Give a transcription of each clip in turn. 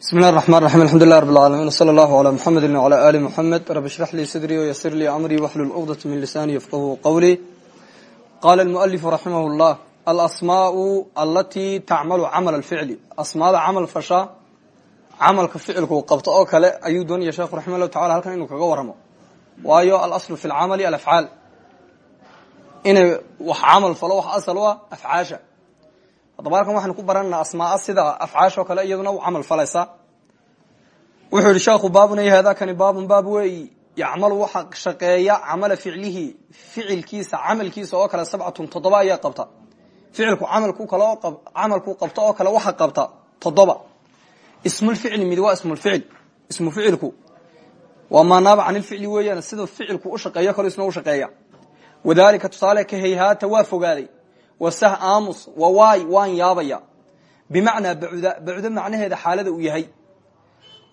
bismi illahi raxmaan raxiim alxamdulilah rab alcaalamiin wsala allahu calaa muxamedin wacalaa aali muxamed rabi shrax lii sadrii wayasir lii amrii waxlul cuqdat min lisaani yafqahu qowlii qaala almualifu raximah llah alasmaau allatii tacmalu camal alficli asmaada camal fasha camalka ficilku qabto oo kale ayuu doonaya sheekhu raxima allahu tacala halkan inuu kaga waramo waayo alaslu fi lcamali alafcaal inay wax camal falo wax asal u ah afcaasha haddaba halkan waxaynu ku barananaa asmaaa sida afcaashoo kale iyaduna u camal falaysa. Wuxuu yihi sheekhu baabun ay haadakani baabun baab weeyi yacmalu waxa shaqeeya camala ficlihi ficilkiisa camalkiisa oo kale sabcatun toddoba ayaa qabta. Ficilku camalku qabto oo kale waxa qabta toddoba. Ismulficli mid waa ismulficil ismu ficilku. Waa maa naaba can ilficli weeyaan sida ficilku ushaqeeyo kale isna ushaqeeya wadalika tusaale ka hayhaata waa wasah aamus wawaay waan yaabaya. Bimacnaa bacda bacdo macnaheeda xaalada uu yahay.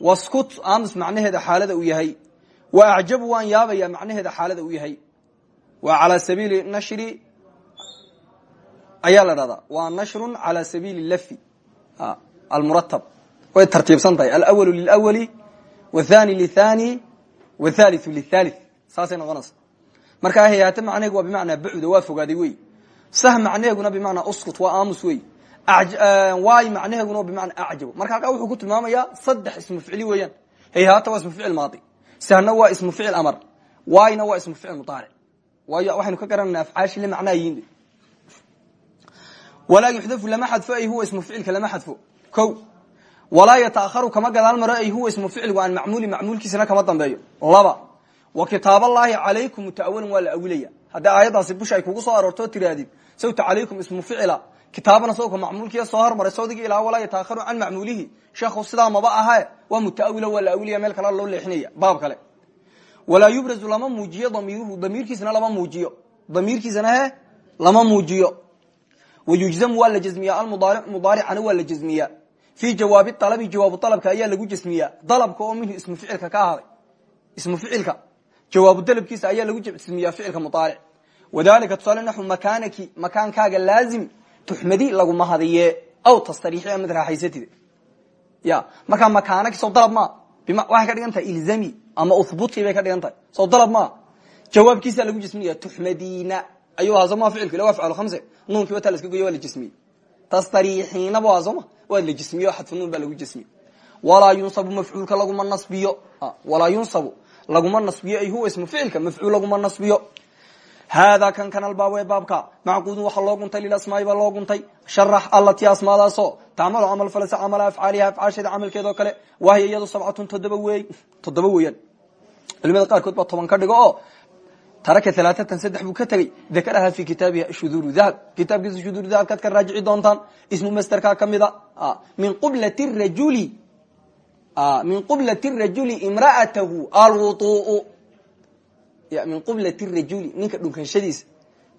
Waskut aamus macnaheeda xaalada uu yahay. Wa acjabu waan yaabaya macnaheeda xaalada uu yahay. Waa calaa sabiili nashri ayaa la dhahdaa. Waa nashrun calaa sabiili lafi almuratab way tartiibsan tahay. Alwalu lilwali wathani lithani wathaliu lithali saasay noqonaysa markaa hayaate sah macnaheeguna bimacnaa uskut waa aamus wey waay macnaheeguna bimacnaa acjab marka halkaa wuxuu ku tilmaamayaa saddex ismu ficli weeyaan. Hayhaata waa ismu ficil maadi. Sahna waa ismu ficil amar. Waayna waa ismu ficil mudaaric waayo waxaynu ka garanana afcaashi la macnaa yihiin. Walaa lama xadfo ay huwa ismu ficilka lama xadfo. Ko walaa yata'aharu kama gadaal maro ay huwa ismu ficilku aan macmuuli macmuulkiisana kama dambeeyo. Laba wa kitaaballaahi calaykum muta'awalin waa la haddii aayaddaasi busha kugu soo aroortoo tirahdid sawta calaykum ismu ficila kitaabana sawka macmuulkiiya soo hormaray sawdigi ilaa walaa yataakharu can macmuulihi. Sheekhu sidaa maba ahae waa mutaawilo waa la meel kale loo leexinaya. Baab kale. Walaa yubrazu lama muujiyo damiiruhu damiirkiisana lama muujiyo. Damiirkiisana he lama muujiyo. Wayujzamu waa la jazmiya almudaaric mudaaricana waa la jazmiya fii jawaabi alabi jawaabu alabka ayaa lagu jasmiyaa dalabka oo minhu ismu ficilka ka ahaaday ismu ficilka jawaabu dalabkiisa ayaa lagu jasmiyaa ficilka mudaaric wadalika tusaale naxu makaanaki makaankaaga laazim tuxmadi laguma hadiye aw tastariixi amad raaxaysatid ya markaa makaanaki sow dalab maa waxay ka dhigan tahay ilzami ama uhbuti bay ka dhigan tahay sow dalab maa jawaabkiisa lagu jisminaya tuxmadina ayuu ahaa sooma ficilka ila afcaal khamse nuunkii wataa la iska goya waa la jismiyey tastariixiina bu ahaa sooma waa la jismiye xadfu nuun baa lagu jismiyey walaa yunsabu mafcuulka laguma nasbiyo walaa yunsabu laguma nasbiyo ay huwa ismu ficilka mafcuul laguma nasbiyo hada kan kan albaab ee baabka. Macquudun waxaa loo guntay lilasmaai baa loo guntay. Sharax allatii asmaadaasoo tacmalu camal falasa camala afcaaliha afcaasheeda camalkeeda oo kale. Wahiy iyadu sabcatun toddoba wey toddoba weeyaan. Culimada qaarkood baa toban ka dhigo oo taraka alaaatan saddex buu ka tegey. Dakaraha fi kitaabihi shuduuru dahab. Kitaabkiisa shuduuru dahabkaad ka raajici doontaan. Ismu masterkaa kamida min qublat rajuli. Min qublat rajuli imraatahu alwuuu min qublat rajuli ninka dhunkanshadiisa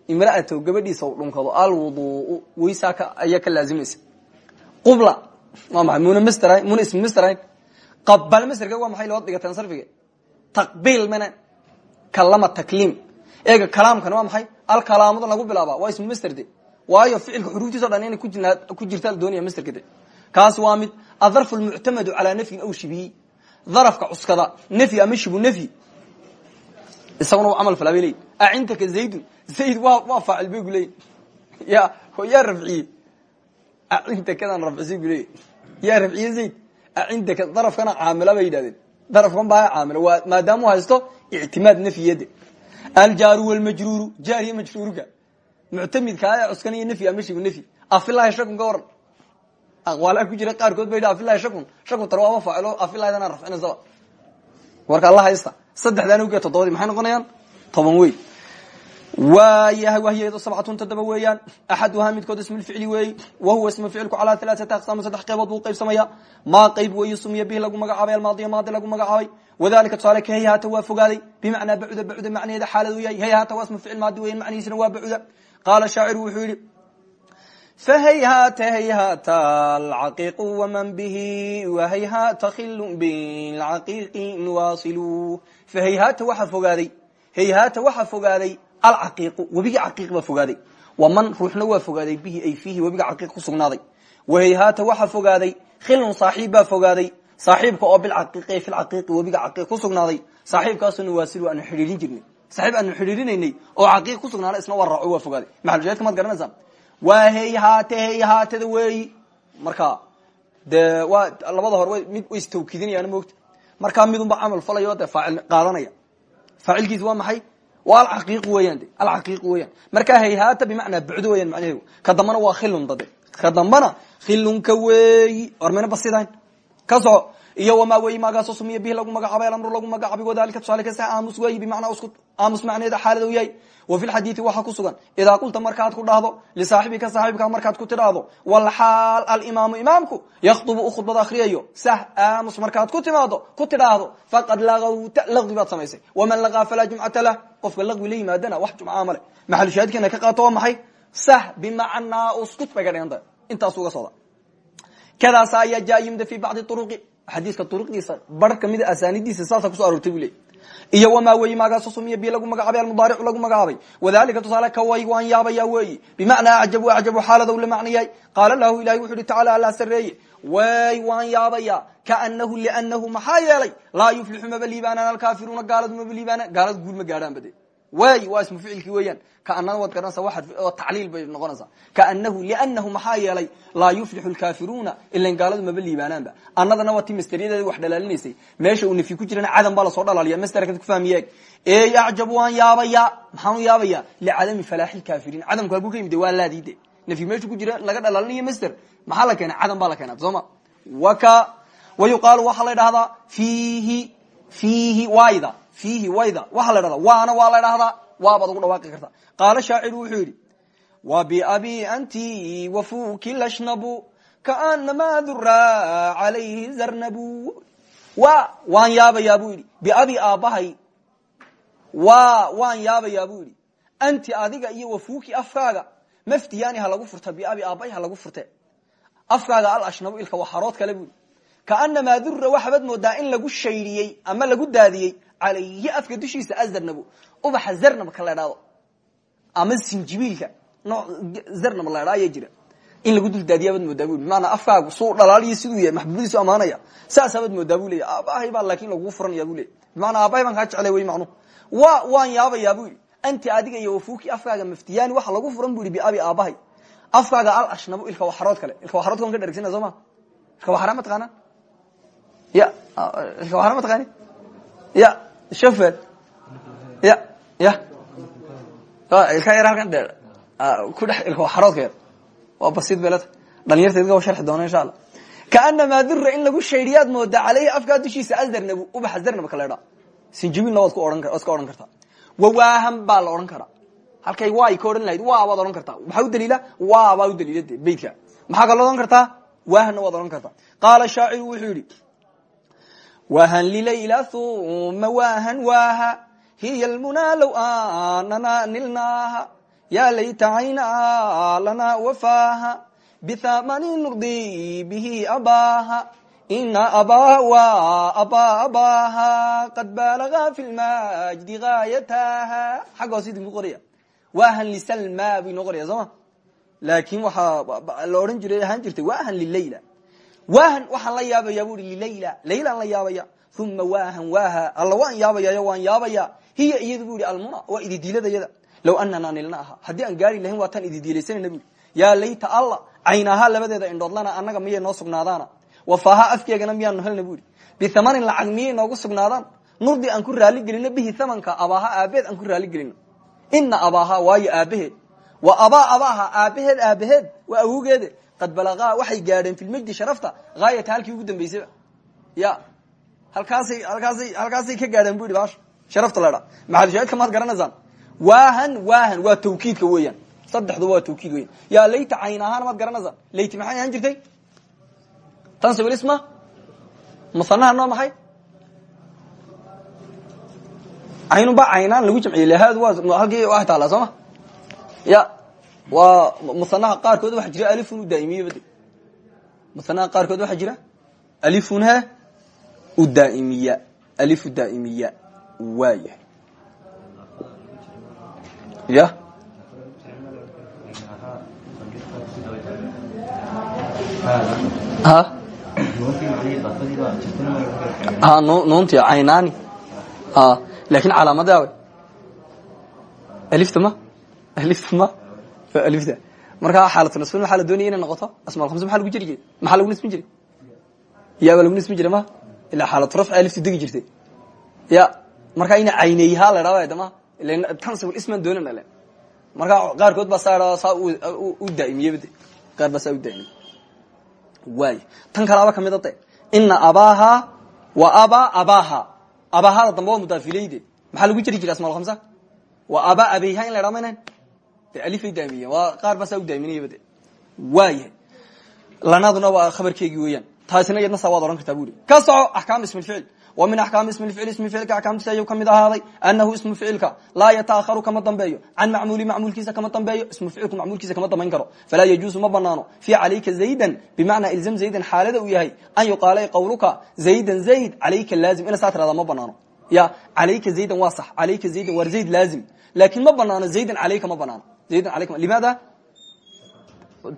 imraatahu gabadhiisa u dhunkado alwuduu weysaa ayaa ka laazimaysa qubla waa maay muna mster muna ismu msterayn qabal masterka waa maxay? Loo dhigateen sarfiga. Taqbiil mana kalama takliim. Eega kalaamkana waa maxay? Alkalaamada lagu bilaaba waa ismu master de. Waayo ficilka xuruuftiiso dhan inay ku jirtaa la doonaya masterka de. Kaas waa mid adarfu lmuctamadu calaa nafyin aw shibihi darafka cuskada nafyi ama shibu nafyi isaguna u camal falaa bay leyi acindaka zaydun. Zayd waa waa faacil bay gu leeyi ya yaa rafciye. Acindakadan rafcisa gu leeyi yaa rafciye zayd. Acindaka darafkana caamila bay yidhahdeen darafkan baa caamila waa maadaama u haysto ictimaad nafyiyade aljaaru walmajruuru jaar iyo majruurka. Muctamidkaa ee cuskanaya nafyi ama shibu nafyi afilahi shakun ka waran. Aqwaalaha ku jira qaarkood bay afilahi shakun shakun tar waaba faacilo afilahidana rafcinasaba warka alla haysta saddexdan uge toddobadii maxay noqonayaan? Toban wey waayahay wahyado sabcatun toddoba weeyaan. Axaduhaa midkood ismulficli weey wa huwa ismu ficilku calaa alaaati aqsaam saddex qaybood buu qaybsamaya maa qayb weeye sumiya bihi lagu magacaabay almaadiya maadi lagu magacaabay. Wadalika tusaale ka hayhaata waa fogaaday. Bimacnaa bacuda bacuda macnaheeda xaaladu yahay. Hayhaata waa ismu maadi weyan macnihiisina waa bacuda qaala shaaciru wuxuu yidhi fahayhaata hayhaata alcaqiiqu waman bihi wahayhaata khilu bilcaqiiqi nuwaasilu fahayhaata waxaa fogaaday hayhaata waxaa fogaaday alcaqiiqu webiga caqiiq baa fogaaday waman ruuxna waa fogaaday bihi ay fiihi webiga caqiiq ku sugnaaday wahayhaata waxaa fogaaday khilun saaxiib baa fogaaday saaxiibka oo bilcaqiiqi fi lcaqiiqi webiga caqiiq ku sugnaaday saaxiibkaasoo nawaasilu aanu xidhiirin jirnay saaxiib aanu xidhiirinaynay oo caqiiq ku sugnaana waa hey haate hey haatada weeyi marka dee waa labada hore mid istawkidinayaan moogta markaa midunba camal falayo dee faacil qaadanaya. Faacilkiisi waa maxay? Waa alcaqiiq weeyaan de. Alcaqiiq weeyaan. Markaa hayhaata bimacnaa bucdo weyan macnaheedu. Ka dambana waa khilun dade ka dambana khilunka weeyi ormayna basidayn ka soco iyo wamaa weyi maagaasoo sumiya bihi lagu magacaabay alamru lagu magacaabay wadalika tusaale kasta aamus weeyi bimacnaa isku aamus macneeda xaalad u yahay wa fi lxadiidi waxaa ku sugan idaa qulta markaad ku dhahdo lisaaxibika saaxibka markaad ku tidhaahdo walxaal alimaamu imaamku yakhdubu u khudbad akriyayo sah aamus markaad ku timaado ku tidhaahdo faqad lagawta laqwi baad samaysay waman laqaa falaa jumcata lah qofka laqwi la yimaadana wax jumcaa male maxal shaahidkeena ka qaato waa maxay sah bimacnaa uskut bay ka dhigan tahay intaas uga socda kadaas ayaa jaa yimida fi bacdi uruqi xadiiska uruqdiisa bar kamida asaanidiisa saasa kuso aroortay bu ley iyo wamaa weyi maagaasoo sumiya bi lagu magacaabay almudaaricu lagu magacaabay. Wadalika tusaale kaway waan yaabaya weyi bimacnaa acjabu acjabu xaaladaw la macniyay qaala lahu ilahi wuxu uhi tacala alla sareeye way waan yaabaya kaanahu lianahu maxaa yeelay? Laa yuflixu maba liibaanaan alkaafiruuna gaaladu maba liibaanaan. Gaaladu guul ma gaadhaan bade way waa ismu ficilkii weeyaan. Kaanada waad garanaysa wa tacliil bay noqonaysaa. Kaanahu lianahu maxaa yeelay laa yuflixu lkaafiruuna ilan gaaladu maba liibaanaanba. Annadana waa ti wax dhalaalinaysay. Meesha uu nafyi ku jirana cadan baa la soo dhalaaliya masterkad ku fahmiyeeg ey acjab waan yaabaya maxaan yaabaya? Licadami falaaxi lkaafiriin cadamku halkuu ka yimide waa laadiide nafyi meeshu ku jira laga dhalaalinayo master maxaa la keena cadan baa la keena sooma waka wa yuqaalu waxaa la dhahdaa fiihi wayda. Waxaa la dhahdaa waana waa la dhahdaa waabaad ugu dhawaaqi karta. Qaala shaaciru wuxuu yidhi wa biabi anti wafuki lashnabu kaanamaa dura calayhi zarnabu. Wa waan yaabayaa buu yidhi. Biabi aabbahay wa waan yaabayaa buu yidhi. Anti adiga iyo wafuki afkaaga maftiyaani ha lagu furta biabi aabbahay ha lagu furte. Afkaaga alashnabu ilka waxarood kale buu yidhi. Kaanamaa dura waxabaad moodaa in lagu shaydhiyey ama lagu daadiyey calayhi afka dushiisa azarnabu ubaxa zarnabka la dhado ama sinjibiilka zarnab la dhaa ayaa jira in lagu duldaadiyabaad moodaa bu bimaanaa afkaagu suu dhalaaliyo siduu yahay maxbuubadiisu amaanaya saasabaad moodaa bu leya aabahay baa laakin lagugu furanaya bu leya bimaanaa aabahay baan kaa jeclay wey macnuhu wa waan yaabayaa bu yidhi anti adiga iyo wafuki afkaaga maftiyaani waxa lagu furan bu yidhi biabi aabahay afkaaga al ashnabu ilka waxarood kale ilka waxaroodka wan ka dhergsina soo ma ilka waxara ma taqaanaan ya ilka waxara ma taqaani ya shafed ya ya. Ilka yar halkan dheer. Ku dhex ilka waxaroodka yar. Waa basid beleta dhalinyarteedga wa sharxi doona insha allah kaanamaa dura in lagu shaydhiyaad moodaa caleyhi afkaa dushiisa azarnabu ubaxa zarnabka ledha sinjibilna waad waad iska odhan kartaa wawaahan baa la odhan karaa. Halkay waay ka odhan lahayd waa baad odhan kartaa maxaa u daliila? Waa baa u daliila de beytka maxaa kaloo odhan kartaa waahanna waad odhan kartaa qaala shaaciru wuxuu yidhi wahan lilayla uma wahan waaha hiya lmunaa low anana nilnaaha ya layta caynaa lana wafaaha bithamani nurdi bihi abaaha ina abaaha wa abaa abaaha qad baalaga fi lmajdi gaayataha xagga hoos idinku qoraya wahan lisalma bu inoo qoraya soo ma laakin waxaa la odhan jiray ahaan jirtay wahan lilayla wahan waxaan la yaabaya bu i lilayla la yaabaya. Uma wahan waaha. Alla waan yaabayayo waan yaabaya. Hiya iyadu bu almuna waa ididiilada yada. Low anana nilnaaha haddii aan gaari lahayn waataan ididiilaysanayna bu i yaa layta alla caynahaa labadeeda indhoodlana annaga miyay noo sugnaadaana? Wafaaha afkeegana miyaanu helna bu ihi bithamanin lacag miyay noogu sugnaadaan? Nurdi aan ku raali gelino bihi thamanka abaaha aabaheed aan ku raali gelino ina abaaha waayo aabaheed. Wa abaa abaaha aabaheed aabaheed waa awowgeede qad balagaa waxay gaadheen filmajdi sharafta haayata halkii ugu dambaysayba ya halkaasay halkaasay halkaasay ka gaadheen bu yidhi baasha sharafta ledha maxalushaahidka maad garanaysaan waahan waahan waa tawkiidka weeyaan. Saddexduba waa tawkiid weyan yaa layta cayn ahaan maad garanaysaan layti maxay ahaan jirtay? Tansib isma? Musanaha noo maxay? Caynunba caynaan lagu jamciyey lahaad waa halkii waa taala soo ma? Ya waa musanaha qaarkood waxaa jira alifun u daa'imiye bade musanaha qaarkood waxaa jira alifun he u daa'imiya alifu daa'imiya waayahay ya. Ha. Ha nuunti caynaani laakin calaamada w alifta ma? Alifta ma alifta markaa xaalatu nasbin waxaa la doonaya inay noqoto asmaal khamsa maxa lagu jiri jiray maxaa lagu nisbin jiray ya baa lagu nisbin jiray ma ilaa xaalatu rafci alifta degi jirtay ya markaa ina cayneeyaha la dhahda dama ilan tansib isman doonana le markaa qaarkood baa saa saa u daa'imiyebade qaar baa saa u daa'imiye waay tan kalaaba ka mid a de ina abaaha wa abaa abaaha abaahada dambe waa mudaafileyde maxaa lagu jiri jiray asmaal khamsa wa abaa abeyha in la dhaa maynan de alifay daamiyeen. Waa qaar baa saa u daaminayaba de waayahay lanaduna waa khabarkeegii weeyaan. Taasina iyadna saa waad ohan kartaa buri ka soco axkaam ismi lficil wa min axkaami ismi lficil ismi ficilka axkaamtiisa ayuu ka mid ahaaday. Anahu ismu ficilka laa yataakharu kama dambeeyo. Can macmuuli macmuulkiisa kama dambeeyo. Ismu ficilku macmuulkiisa kama dambayn karo. Falaa yajuusu ma banaano fi calayka zaydan bimacnaa ilzam zaydan xaalada uu yahay. An yuqaala qawluka zaydan zayd calayka laazim. Ina saa tirada ma banaano ya calayka zaydan waa sax. Calayka zaydan waar zayd laazim. Laakin ma banaano zaydan calayka ma banaano limaada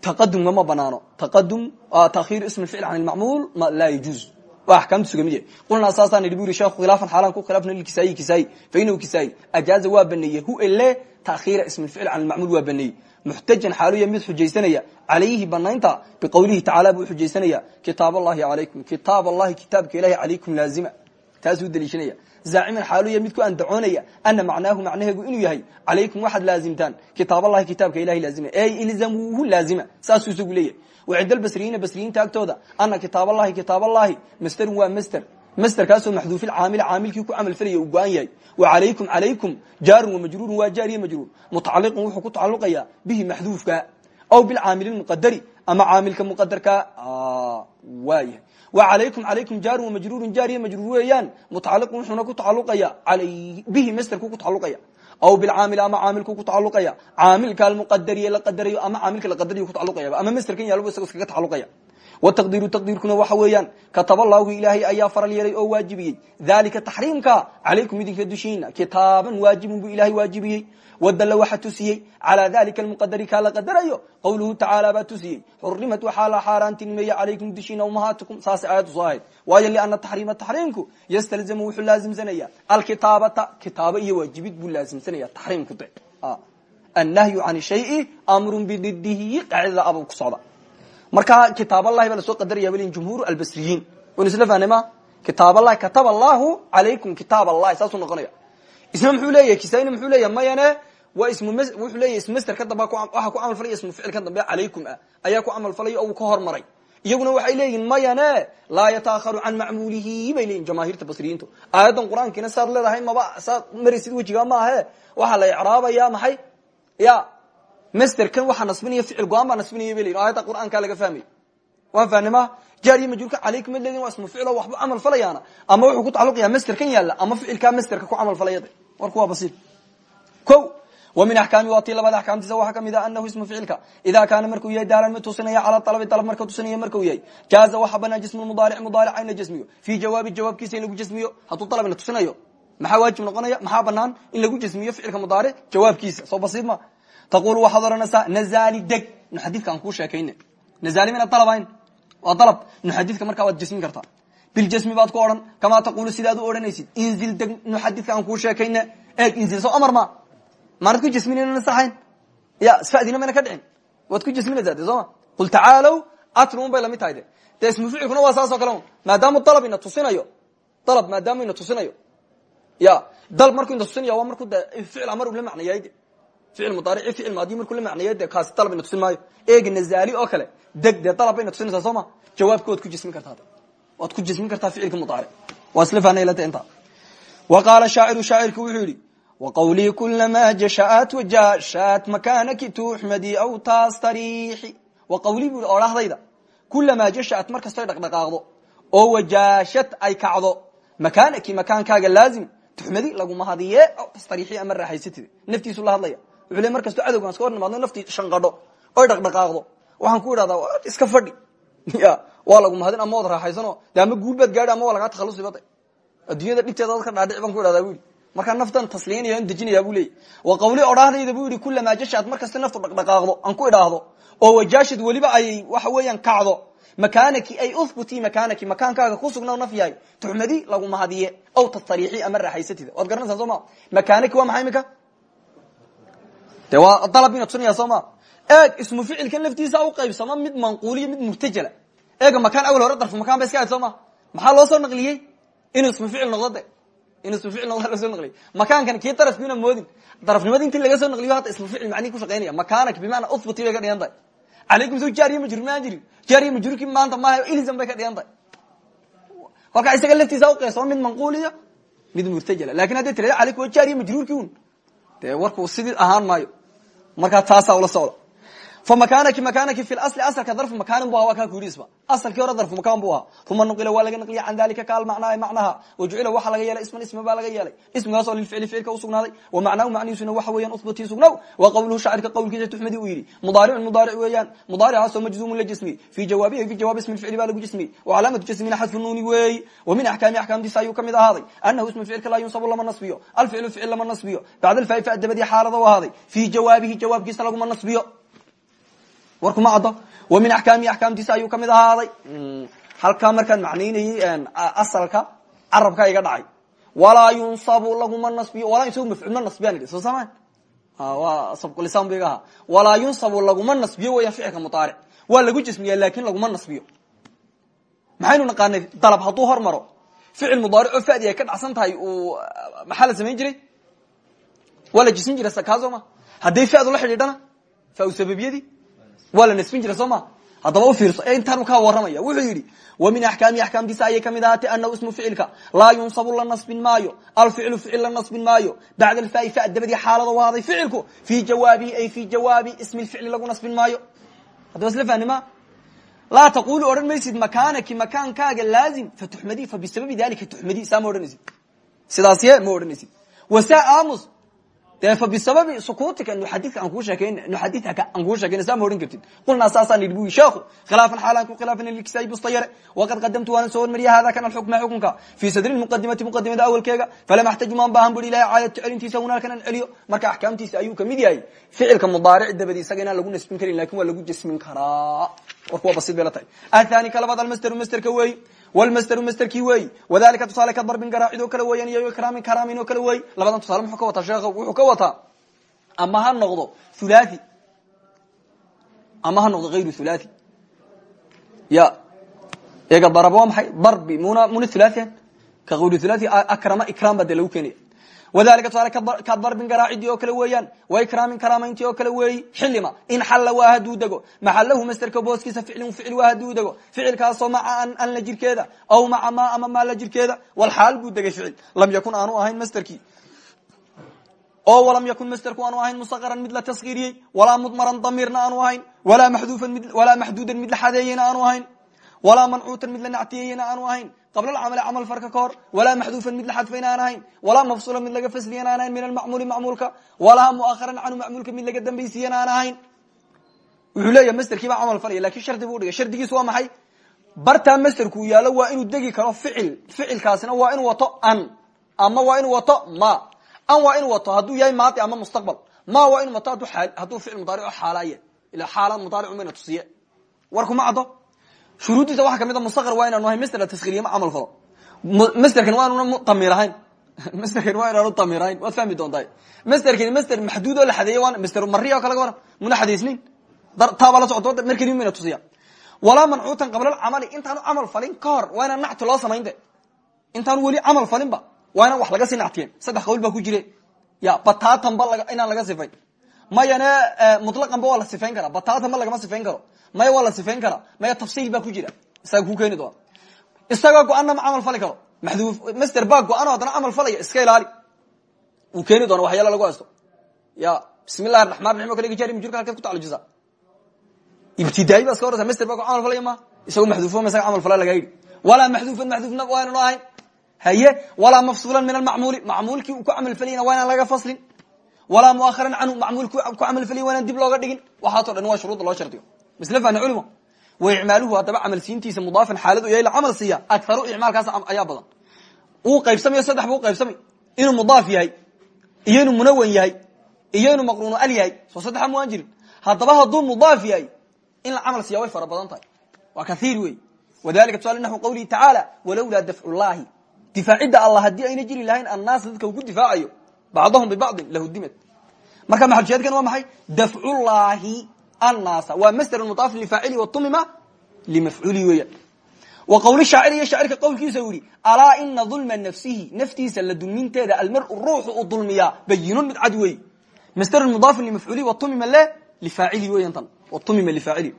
taqadumka ma banaano taqadum takhiir ism ficil can lmacmuul laa yajuuz waa axkaamtiisu ka mid yahay qulnaa saasaan idhi bu yiri sheekhu khilaafan xaalan ku khilaafna lilkisaayi kisaayi fa inahu kisaayi ajaaza waa baneeyey hu ele takhiira ism lficil can lmacmuul waa baneeyey muxtajan xaaluya mid xujaysanaya calayhi banaynta biqowlihi tacala buu xujaysanaya kitaab allahi alaykum kitaab allahi kitaabka ilahi calaykum laazima taasuu daliishanaya. Zaaciman xaaluya mid ku andacoonaya ana macnaahu macnaheegu inuu yahay calaykum waxaad laazimtaan. Kitaab allahi kitaabka ilahi laazima ey ilzamuuhu laazima. Saasuu isagu leeyahay. Wacinda albasriyiina basriyiinta agtooda ana kitaab allahi kitaab allahi masterun waa master. Masterkaasoo maxduufilcaamil caamilkii ku camal falaya uu go-an yahay. Wa calaykum calaykum jaarun wamajruurun waa jaar iyo majruur. Mutacaliqun wuxuu ku tacaluqayaa bihi maxduufka. Aw bilcaamili muqadari ama caamilka muqadarka waayahay wa calaykum calaykum jaarun wamajruurun jaar iyo majruur weeyaan mutacaliqun wuxuuna ku tacaluqaya bihi masterku ku tacaluqaya aw bilcaamil ama caamilku ku tacaluqaya caamilka almuqadariye la qadarayo ama caamilka la qadarayo ku tacaluqaya ama masterkan yaalbu isago iskaga tacaluqaya wataqdiiru taqdiirkuna waxa weeyaan kataba allahu ilaahay ayaa faral yeelay oo waajibiyey. Dalika taxriimka calaykum idinka dushiina kitaaban waajibun buu ilahay waajibiyey wadalla waxa tusiyey calaa dalika almuqadari kaa la qadarayo qawluhu tacaala baa tusiyey xurimat waxaa la xaaraantinimeeye calaykum dushiina ummahaatikum saasay aayaddu soo ahayd waayo liana taxriima taxriimku yastalzamu wuxuu laazimsanaya alkitaabata kitaaba iyo waajibid buu laazimsanaya taxriimku de annahyu can shayi amrun bididihi qaacidada aba ku socda markaa kitaaballahi baa la soo qadaraya balin jumhuur albasriyiin waynu isla fahnay ma kitaaballahi kataba allahu calaykum kitaab allahi saasuu noqonaya isna muxuu leeyahay kisaayina muxuu leeyahay mayane wuxuu leeyahay ismaster ka dambe waxa ku camal falaya ismu ficil ka dambe calaykum ah ayaa ku camal falaya oo uu ka hormaray. Iyaguna waxay leeyihiin mayane laa yataakharu can macmuulihi bay leeyihiin jamaahiirta basriyiintu. Aayaddan qur'aankiina saad leedahay maba saad maraysid wejigaa maahe? Waxaa la icraabaya maxay? Ya masterkan waxaa nasbinaya ficil go'aan baa nasbinaya bay leyihin aayadda qur'aankaa laga fahmay. Waan fahnay ma jaar iyo majruurka calaykum ad leedihin waa ismu ficilo waxba camal falayaana ama wuxuu ku tacaluqaya masterkan yaalla ama ficilkaa masterka ku camal falayade warku waa basiir wa min axkaami waa tii labada axkaamtiisa waxaa ka mid ah anahu ismu ficilka idaa kaana markuu yahay daalan mid tusinaya cala alabi dalab marka tusinaya markuu yahay jaaza waxa banaan jismu mudaaric mudaarica in la jasmiyo fii jawaabi jawaabkiisa in lagu jasmiyo hadduu dalabina tusinayo maxaa waajib noqonaya maxaa banaan in lagu jasmiyo ficilka mudaaric jawaabkiisa soo basiid ma taqulu waxaad ohanaysaa nazali deg nuxadidka aan kuu sheekayne nazali mina dalabayn waa dalab nuxadidka markaa waad jasmin kartaa biljasmi baad ku odhan kamaa taqulu sidaad u odhanaysid inzil deg nuxadidka aan kuu sheekayne eeg inzil soo amar ma maanad ku jasminayna saxayn? Ya sfadina mayna ka dhicin? Waad ku jasminaysaa de sooma qul tacaalow atlu un bay la mid tahay de. Dee ismu ficilkuna waa saas oo kale un. Maadaamu dalab ina tusinayo. Dalab maadaamu ina tusinayo. Ya dalab markuu ina tusinaya waa markuu de ficil amar ula macnayahay de. Ficil mudaarici ficil maadi markuu la macneeya de kaasi dalab ina tusin maayo. Eega nazaali oo kale deg dee dalab bayna tusinaysaa soo ma jawaabka waad ku jasmin kartaa waad ku jasmin kartaa ficilka mudaaric. Waa isla fahnay lanta inta. Wa qaala shaaciru shaacirku wuxuu yidhi waqawlii kulamaa jashaat wajashaat makaanaki tuxmadi aw taastariixi wa qawlii bu i odhahdayda kulamaa jashaat mar kastoy dhaqdhaqaaqdo oo wajaashat ay kacdo makaanaki makaankaaga laazim tuxmadi laguma hadiye tastariixi ama raaxaysatid naftiisu la hadlaya wuxuu le mar kastoo cadowgaan iska hor nimaadno naftii shanqadho oy dhaqdhaqaaqdo waxaan ku idhahdaa iska fadhi ya waa lagu mahadin ama wad raaxaysano de ama guulbaad gaadhi ama waa lagaa takhalusi bada adduunyada dhibteeda dadka dhaadhic baan ku idhahdaa bu yidhi markaa naftan tasliyanaya an dejinaya bu leeyay wa qawli odhahdayda bu yidhi kulamaa jashaad mar kasta naftu dhaqdhaqaaqdo aan ku idhaahdo oo wajaashad weliba ay waxa weeyaan kacdo. Makaanaki ay uhbuti makaanaki makaankaaga ku sugna naf yahay tuxmadi lagu mahadiye aw tastariixi ama raaxaysatida waad garanaysaa soo ma? Makaanaki waa maxay imika de waa dalab ina tusinaya soo ma? Eeg ismu ficilkan laftiisa u qaybsamo mid manquuliyo mid murtajala eega makaan awel hore darfu makaan ba iska ahayd soo ma? Maxaa loo soo naqliyey? Inuu ismu ficil noqdo de ismu ficil loo soo naqliyey makaankan kii darafkiina moodin. Darafnimada intii laga soo naqliyo hadda ismu ficil macnihi ku shaqaynaya. Makaanak bimacnaa uhbuti bay ka dhigan tahay. Calaykum so jaariya majruur maan jirin jaariya majruurkii maanta maaha ilzam bay ka dhigan tahay. Kolkaa isaga laftiisa u qaybsamo mid manquuliyo mid murtajala. Lakin hadday tirada calaykum waa jaariya majruurkii un dee warku sidii ahaan maayo. Markaa taasaa ula socda famakanaki makanaki fi asli asalka darfu makanin bu aha waa kaa kuyidhisba asalkii hore darfu makan bu ahaa uma nuqila waa laga naqliya can dalika kaal macnaa macnaha wajucila waxaa laga yeelay isman isma baa laga yeelay ismigaas oo lilficli ficilka usugnaaday wa macnahu macnihiisuna waxa weeyaan uhbatii sugnaw wa qawluhu shaacirka qawlkiisa tuxmadi uu yidhi mudaaricun mudaaric weeyaan mudaaricaasoo majzuumun la jismiyey fi jawaabihi fi jawaabi ismi lficli baa lagu jismiyey wa calaamatu jasmina xadfu nuuni weeyi wa min axkaami axkaamtiisa ayuu ka mid ahaaday anahu ismu ficilka laa yunsabu lama nasbiyo alficlu ficil lama nasbiyo bacda alfaa fa dabadii xaalada u ahaaday fi jawaabihi jawaabkiisa laguma nasbiyo warkuma caddo wa min axkaamihi axkaamtiisa ayuu ka mid ahaaday. Halkaa markaan macnaynayey asalka carabka iga dhacay. Walaa yunsabu laguma nasbiyo walaa yunsabu mafcuulma nasbiyan idhi. Soo sama waa sabqulisaan bu iga ahaa. Walaa yunsabu laguma nasbiyo weeyaan ficilka mudaaric waa lagu jismiya laakiin laguma nasbiyo. Maxaynu naqaanay dalab hadduu hormaro ficil mudaaric oo fadi ay ka dhacsan tahay uu maxaa la samayn jiray? Waa la jismin jiray ma? Hadday fadu la xidhiidhana fa sababiyadii waa la nasbin jira soo ma? Haddaba ufiirso ee intaanu kaa warramaya. Wuxuu yidhi wa min axkaamihi axkaamtiisa ayay ka mid ahaatay anahu ismu ficilka. Laa yunsabu la nasbin maayo. Alficlu ficil la nasbin maayo. Bacda alfaai fa dabadii xaalada u ahaaday ficilku. Fii ay fii jawaabi ismi lficli lagu nasbin maayo. Haddaba isla fahnima laa taqulu odhan maysid makaanaki makaankaaga laazim fatuxmadi fa bisababi dalika tuxmadi saa ma odhanaysid. Ma odhanaysid. Wasa amus dee fa bisababi sukuutika nuxadika aan kuu sheekayn nuxadithaka aan kuu sheekayna saa ma odhan kartid. Qulnaa saasaan idhi bu yii sheekhu khilaafan xaalaan ku khilaafan likisaayi bustayare. Waqad qadamtu waana soo hormariya hada kan alxukma xukunka. Fii sadri lmuqadimati muqadimada awalkeega. Falama axtaju maan baahan buri ilahi caadatu celintiisa hunaalkan aan celiyo. Marka axkaamtiisa ayuu ka mid yahay. Ficilka mudaaric dabadi isaga inaan lagu nasbin karin laakiin waa lagu jasmin karaa. Warku waa basid bay la tahay. Athani ka labaad almasderu masderka weeyi wlmasderu masderkii weeyi wadalika tusaale ka darbin garaacid oo kale weeyaan iyo ikraamin karaamin oo kale weeyi labadan tusaale muxuu ka wataa sheekh wuxuu ka wataa ama ha noqdo thulathi ama ha noqdo hayru thulathi ya eega darab waa maxay darbi muna muna thulahian ka hayru thulathi akrama ikram baa dee lagu keenaya wadalika tusaale ka darbin garaacidii oo kale weeyaan wa ikraamin karaamayntii oo kale weeyi xilima in xalla waa haduu dego maxalahu masterka booskiisa ficlin ficil waa haduu dego ficilkaasoo maca an la jirkeeda aw maca ma ama maa la jirkeeda walxaal buu degay ficil lam yakun aanu ahayn masterkii oo walam yakun masterku aanu ahayn musaqaran mid la taskiriyey walaa mudmaran damiirna aanu ahayn walaa maxduudan mid la xadeeyeyna aanu ahayn walaa mancuutan mid la nactiyeyna aanu ahayn qabla alcamali camal farka ka hor walaa maxduufan mid la xadfayn aan ahayn walaa mafsulan mid laga fasliyan aan ahayn min almacmuuli macmuulka walaa muaharan canhu macmuulka mid laga dambaysiiyan aan ahayn wuxuu leeyahay masterkii baa camal falaya laakiin shardi buu dhigay. Shardigiisu waa maxay? Bartaa masterku yaalo waa inuu degi karo ficil. Ficilkaasina waa inuu wato an ama waa inuu wato ma. An waa inuu wato hadduu yahay maadi ama mustaqbal. Ma waa inuu wato hadduu ficil mudaarico xaalaye. Ila xaala mudaaric mayna tusiye. Warkuma caddo shuruuddiisa waxaa ka mid a mustaqar waa inaanu ahay master la taskiriye ma camal falo. Masterkan waa inuna damiir ahayn. Masterkan waa inaanu damiir ahayn waad fahmi doontaa masterkani master maxduud oo la xadeeye waa master mariya o kale ka waran. Muna xadaysnin taabaa la socdo markeli mayna tusiya. Walaa mancuutan qabla alcamali intaanu camal falin ka hor waa inaan nacti loo samaynte intaanu weli camal falinba waa inaan wax laga sii nactiyen. Saddex qawl baa ku jire. Ya bataatanba inaan laga sifayn mayane mutlaqanba waa la sifayn karaa bataatanba lagama sifayn karo. Maya waa la sifayn karaa maya tafsiil baa ku jira isaga ku keeni doona. Isagoo go-anna ma camal fali karo maxduuf master baa go-ano haddana camal falaya iska ilaali. Uu keeni doona waxyaala lagu haysto. Ya bismi llahi raxman raxim o kale gajaari mujurka halkeed ku tacalujisa. Ibtidaayi baa iska horaysa master baa ku camal falaya ma isagoo maxduufo ma isaga camal fala laga yidhi walaa maxduufan maxduufna waa inanu ahayn haye walaa mafsulan min almacmuuli macmuulkii uu ku camal falayna waa inaan laga faslin walaa muaharan canhu macmuulki ku camal falay waa inaan dib looga dhigin waxaaso dhan waa shuruudda loo shardiyo misle fahna culimo wa icmaaluhu haddaba camal siintiisa mudaafan xaalad u yahay la camal siiya akaru icmaalkaas ayaa badan uu qaybsamayo saddex buu qaybsamay inuu mudaaf yahay iyo inuu munawan yahay iyo inuu maqruunu al yahay soo saddexa muaan jirin haddaba hadduu mudaaf yahay in la camal siiya way fara badan tahay waa kaiir wey wadalika tusaale naxu qawlihi tacaala walowlaa dafcu llahi difaacidda allah haddii ayna jiri lahayn annaasa dadka ugu difaacayo bacdahum bibacdin lahudimad marka maxalsheedkan waa maxay dafcullaahi annaasa waa masder mudaaf lifaacili watumima limafcuuli weeyaan wa qawli shaacir iyo shaacirka qowlkiisa u yihi alaa ina dulma nafsihi naftiisa la dulminteeda almaru ruuxu u dulmiyaa bayinun mid cad wey masder mudaaf limafcuuli watumima le lifaacili weyan tan watumima lifaacili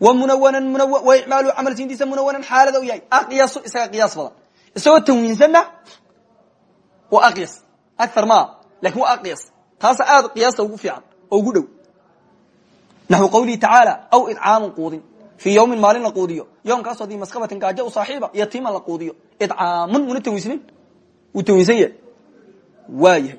wa munawanan munaw wa icmaalu camal siintiisa munawanan xaalada u yahay aqyasu isaga qiyaas badan isagoo tanwiinsanna waa aqyas aar ma laakiin waa aqyas taasa aad qiyaasta ugu fiican oo ugu dhow naxu qawlihi tacaala aw idcaamun quudin fii yawmin maalin la quudiyo yomkaasoo dii maskabatin gaajo u saaxiiba yatiiman la quudiyo idcaamun muna tanwiisnin wuu tanwiinsan yahay waa yahay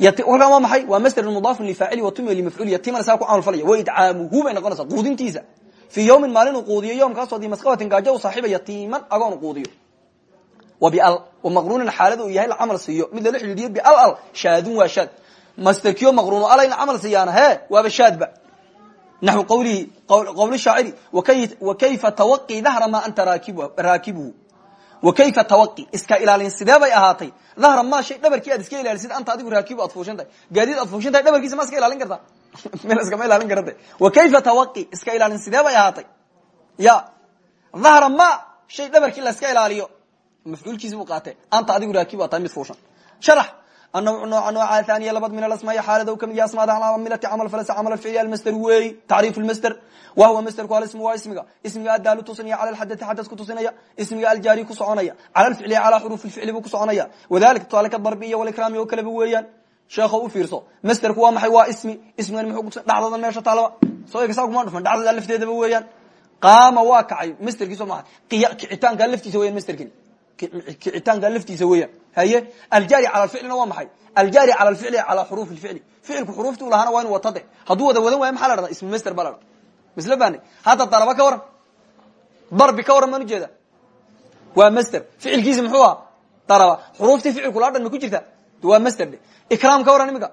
halkan waa maxay waa masder mudaafun lifaacili watumi limafcuul yatiiman isaga ku camal falaya wa idcaamuhu bay noqonaysaa quudintiisa fii yawmin maalin uu quudiyo yomkaasoo dii maskabatin gaajo u saaxiiba yatiiman agoon quudiyo wa bial maqruunan xaalada uu yahay la camal siiyo. Mid lala xidhiidiyo bial al shaadun waa shaad. Masterkiyo maqruun alayna camal siiyaana he waaba shaadba. Naxu qawlihi qawli shaaciri wa kayfa tawaqi dahra ma anta raakibuhu. Wa kayfa tawaqi iska ilaalin sidee bay ahaatay? Dahra ma shay dhabarkii aad iska ilaalisid anta adigu raakibu aad fuushan tahay gaadiid aad fuushan tahay dhabarkiisa ma iska ilaalin kartaa meel iskama ilaalin karata wa kayfa tawaqi iska ilaalin sidee bay ahaatay? Ya dahra ma shay dhabarkii la iska ilaaliyo mafcuulkiisi buu qaatay anta adigu raakib waa tahay mid fuushan sharax annawc nooca nooca thaniya labad min alasmaa'i xaaladow ka mid yaha asmaada almilati camal falasa camal alficli almasder weey tacriifu lmasder wa huwa masderku alismu waa ismiga ismiga adaalu tusinaya cala alxadati xadas ku tusinaya ismiga aljaari ku soconaya cala alficli calaa xuruufi lficli buu ku soconaya wadalika tusaale ka darbi iyo walikraami oo kaleba weeyaan sheekho u fiirso masderku waa maxay waa ismi ismigan muxuu kutusin dhacdadan meesha taalaba soo ekasaa kuma dhufan dhacdadaa lafteedaba weeyaan qaama waa kacay masderkiis maaha kicitaanka laftiisa weyan masderkin kicitaanka laftiisa weeyaan haye aljaari cala ficlina waa maxay? Aljaari cala ficli calaa xuruuf ficli ficilku xuruufti u lahaana waa inu watade hadduu wada wadan waaya maxaa la dhahda ismu master ba la dhada misla bane hadda daraba ka waran. Darbi ka waran maan ujeeda waa master. Ficilkiisi muxuu aha daraba xuruuftii ficilku laa dhan ma ku jirta? Waa master de. Ikraam ka waran imika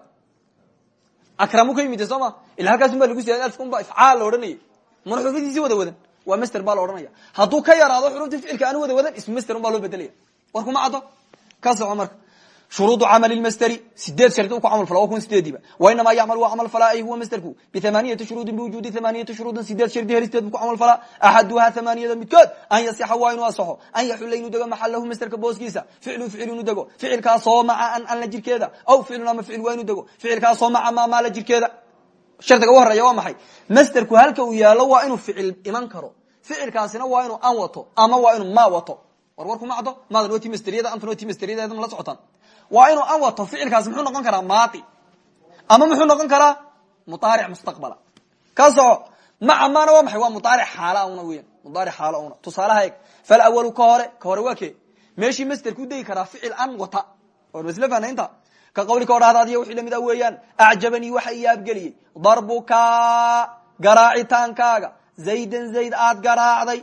akramu ka yimid soo ma? Ila halkaasun baa lagu siya alfkun ba ifcaal la odhanayay mana xuruuftiisi wada wadan waa master baa la odhanaya. Hadduu ka yaraado xuruuftii ficilka aan wada wadan ismu master un baa loo bedelaya war kuma caddo. Ka soco marka. Shuruudu camali masteri sideed shardi u ku camal fala waa kun sideediiba wainamaa yacmal waa camal falaa ay huwa masterku bihamaniyati shuruudin biwujuudi hamaniyati shuruudin sideed shardi helisteed bu ku camal falaa axaduhaa hamaniyada midkood an yasixa waa inuu asaxo. An yaxula inuu dego maxalahu masterka booskiisa. Ficlu ficil inuu dego. Ficilkaasoo maca an an la jirkeeda. Aw ficlun ama ficil waa inuu dego. Ficilkaasoo maca maamaa la jirkeeda shardiga u horreeya waa maxay? Masterku halka uu yaalo waa inuu ficil iman karo. Ficilkaasina waa inuu an wato ama waa inuu ma wato. War war kuma caddo? Maadan oti masteriyada antan oti masteriyada ma la socotaan. Waa inuu an wato ficilkaasi muxuu noqon karaa maadi ama muxuu noqon karaa mudaaric mustaqbala. Ka soco maca maana waa maxay? Waa mudaaric xaala una weyan mudaaric xaalo una. Tusaalaha eeg falawalu ka hore ka hore waa kee? Meeshii masterku degi karaa ficil an wata. War masla fanaynta ka qawlika odhahdaadiyo wixii la mid a weeyaan acjabanii waxa iyaabgeliyey darbuka garaacitaankaaga zaydan zayd aad garaacday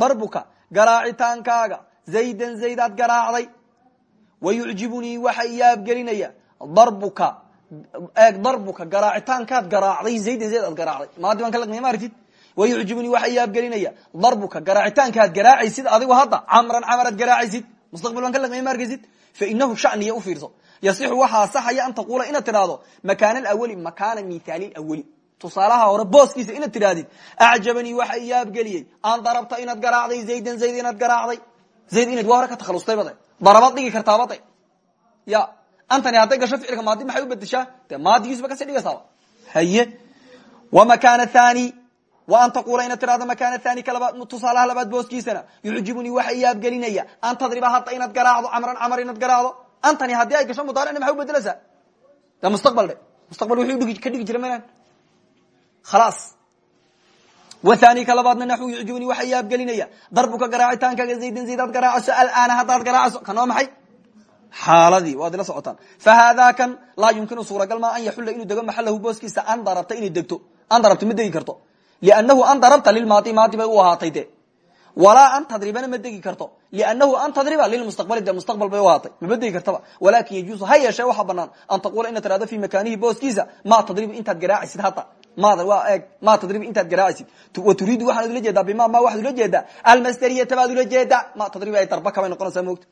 darbuka garaacitaankaaga zaydan zayd aad garaacday wayucjibunii waxa iyaabgelinaya darbuka eeg darbuka garaacitaankaad garaacday zaydan zayd aad garaacday. Maadi baan ka laqmiya ma artid wayucjibunii waxa iyaabgelinaya darbuka garaacitaankaad garaacaysid adigu hadda camran camar aad garaacaysid. Mustaqbal baan ka laqmiya ma arkaysid fainahu shaniya u fiirso yasixu waxaa asaxaya an taquula inaad tidhaahdo makaana alawali makaana mithaali lawali tusaalaha hore booskiisa inaad tidhahdid acjabanii waxa iyaabgeliyey an darabta inaad garaacday zaydan zayd inaad garaacday. Zayd inaad waa hore ka takhalustay bade darabaad dhigi kartaa bade ya antani hadday gasho ficilka maadi maxay u bedeshaa dee maadigiisuba ka sii dhigaysaaba haye. Wa makaana thani wa an taquula inaad tidhahdo makaana thani kalaba tusaalaha labaad booskiisana. Yucjibunii waxa iyaabgelinaya an tadriba hadda inaad garaacdo camran camar inaad garaacdo antani haddii ay gasho mudaaricna maxay u bedelaysaa de mustaqbal dhe mustaqbal wuxuu ka dhigi jira malan khalaas. Wathani ka labaadna naxu yucjibuni waxa yaabgelinaya darbuka garaacitaankaaga zaydan zaydaad garaacaso alaana haddaad garaacaso. Kan waa maxay? Xaaladii waad ila socotaan. Fa haadaa kan laa yumkinu suuragal maa an yaxula inuu dego maxalahu booskiisa an darabta inay degto. An darabta ma degi karto. Liannahu an darabta lilmaadi maadi bay u ahaatay de walaa an tadribana ma degi karto liannahu an tadriba lilmustaqbali de mustaqbal bay u ahaatay. Mama degi kartaba. Walakin yajuusu ha yeeshee waxaa banaan an taquula inaad tirahdo fi makaanihi booskiisa ma tadribu intaad garaacaysid hadda maada waa eeg ma tadrib intaad garaacaysid wa turiidu waxaad ula jeedaa bima ma waxaad ula jeedaa? Almasteriyata baad ula jeedaa? Ma tadrib ay darba kabay noqonaysaa moogta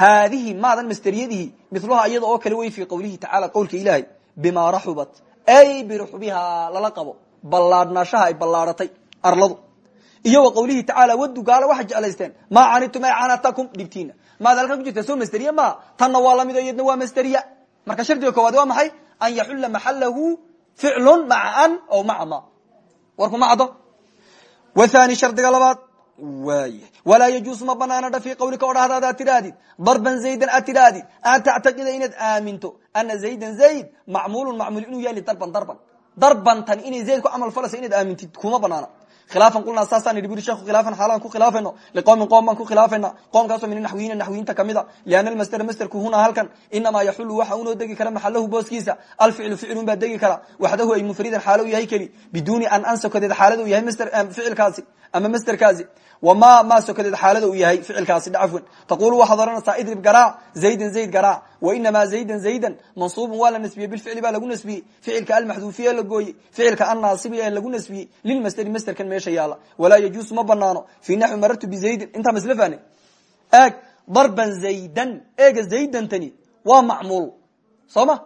haadihi maadan masteriyadihi miluha iyada oo kale wey fi qawlihi tacala qowlka ilaahay bima raxubat ay biruxbiha lala qabo ballaadhnaashaha ay ballaadhatay arladu iyo wa qawlihi tacaala wadu gaalo waxay jeclaysteen. Maa canitum ay canatakum dhibtiina. Maad halkan ku jirta soo masteriye ma? Tanna waa la mid o iyadna waa masteriya. Marka shardiga koowaad waa maxay? An yaxula maxalahu ficlun maca an o maca ma warku ma caddo wathani shardiga labaad. Waay. Walaa yajuusu ma banaana dha fi qawlika o dhahdaad aad tidhaahdid darban zaydan aad tidhaahdid an tactaqida inaad aaminto. Ana zaydan zayd macmuulun macmuul inuu yaali darban darban. Darbantan inay zayd ku camal falaysa inaad aamintid kuma banaana khilaafan qulnaa saasaan idhi buri sheku khilaafan xaalaan ku khilaafayno liqowmin qoom baan ku khilaafayna qoomkaasoo min naxwiyiina naxwiyiinta kamida liana almasdera masderku huna halkan inamaa yaxulu waxa unoo degi kara maxalahu booskiisa alficlu ficlun baa degi kara waxdahu ay mufridan xaalo yahay keli biduuni an an sokadeed xaalada u yahay ficilkaasi ama masderkaasi wama ma sokadeed xaalada uu yahay ficilkaasi dhacafwan taqulu waxaad oranaysaa idrib garaac zaydan zayd garaac wainamaa zaydan zaydan mansuubun waa la nasbiyey bilficli baa lagu nasbiyey ficilka almaxduufiye la gooyey ficilka annaasibi ee lagu nasbiyey lilmasderi masderkan meesha yaalla walaa yajuusu ma banaano fi naxwi marartu bizaydin intaa masla fahne eeg darban zaydan eega zaydantani waa macmuul. Soo ma?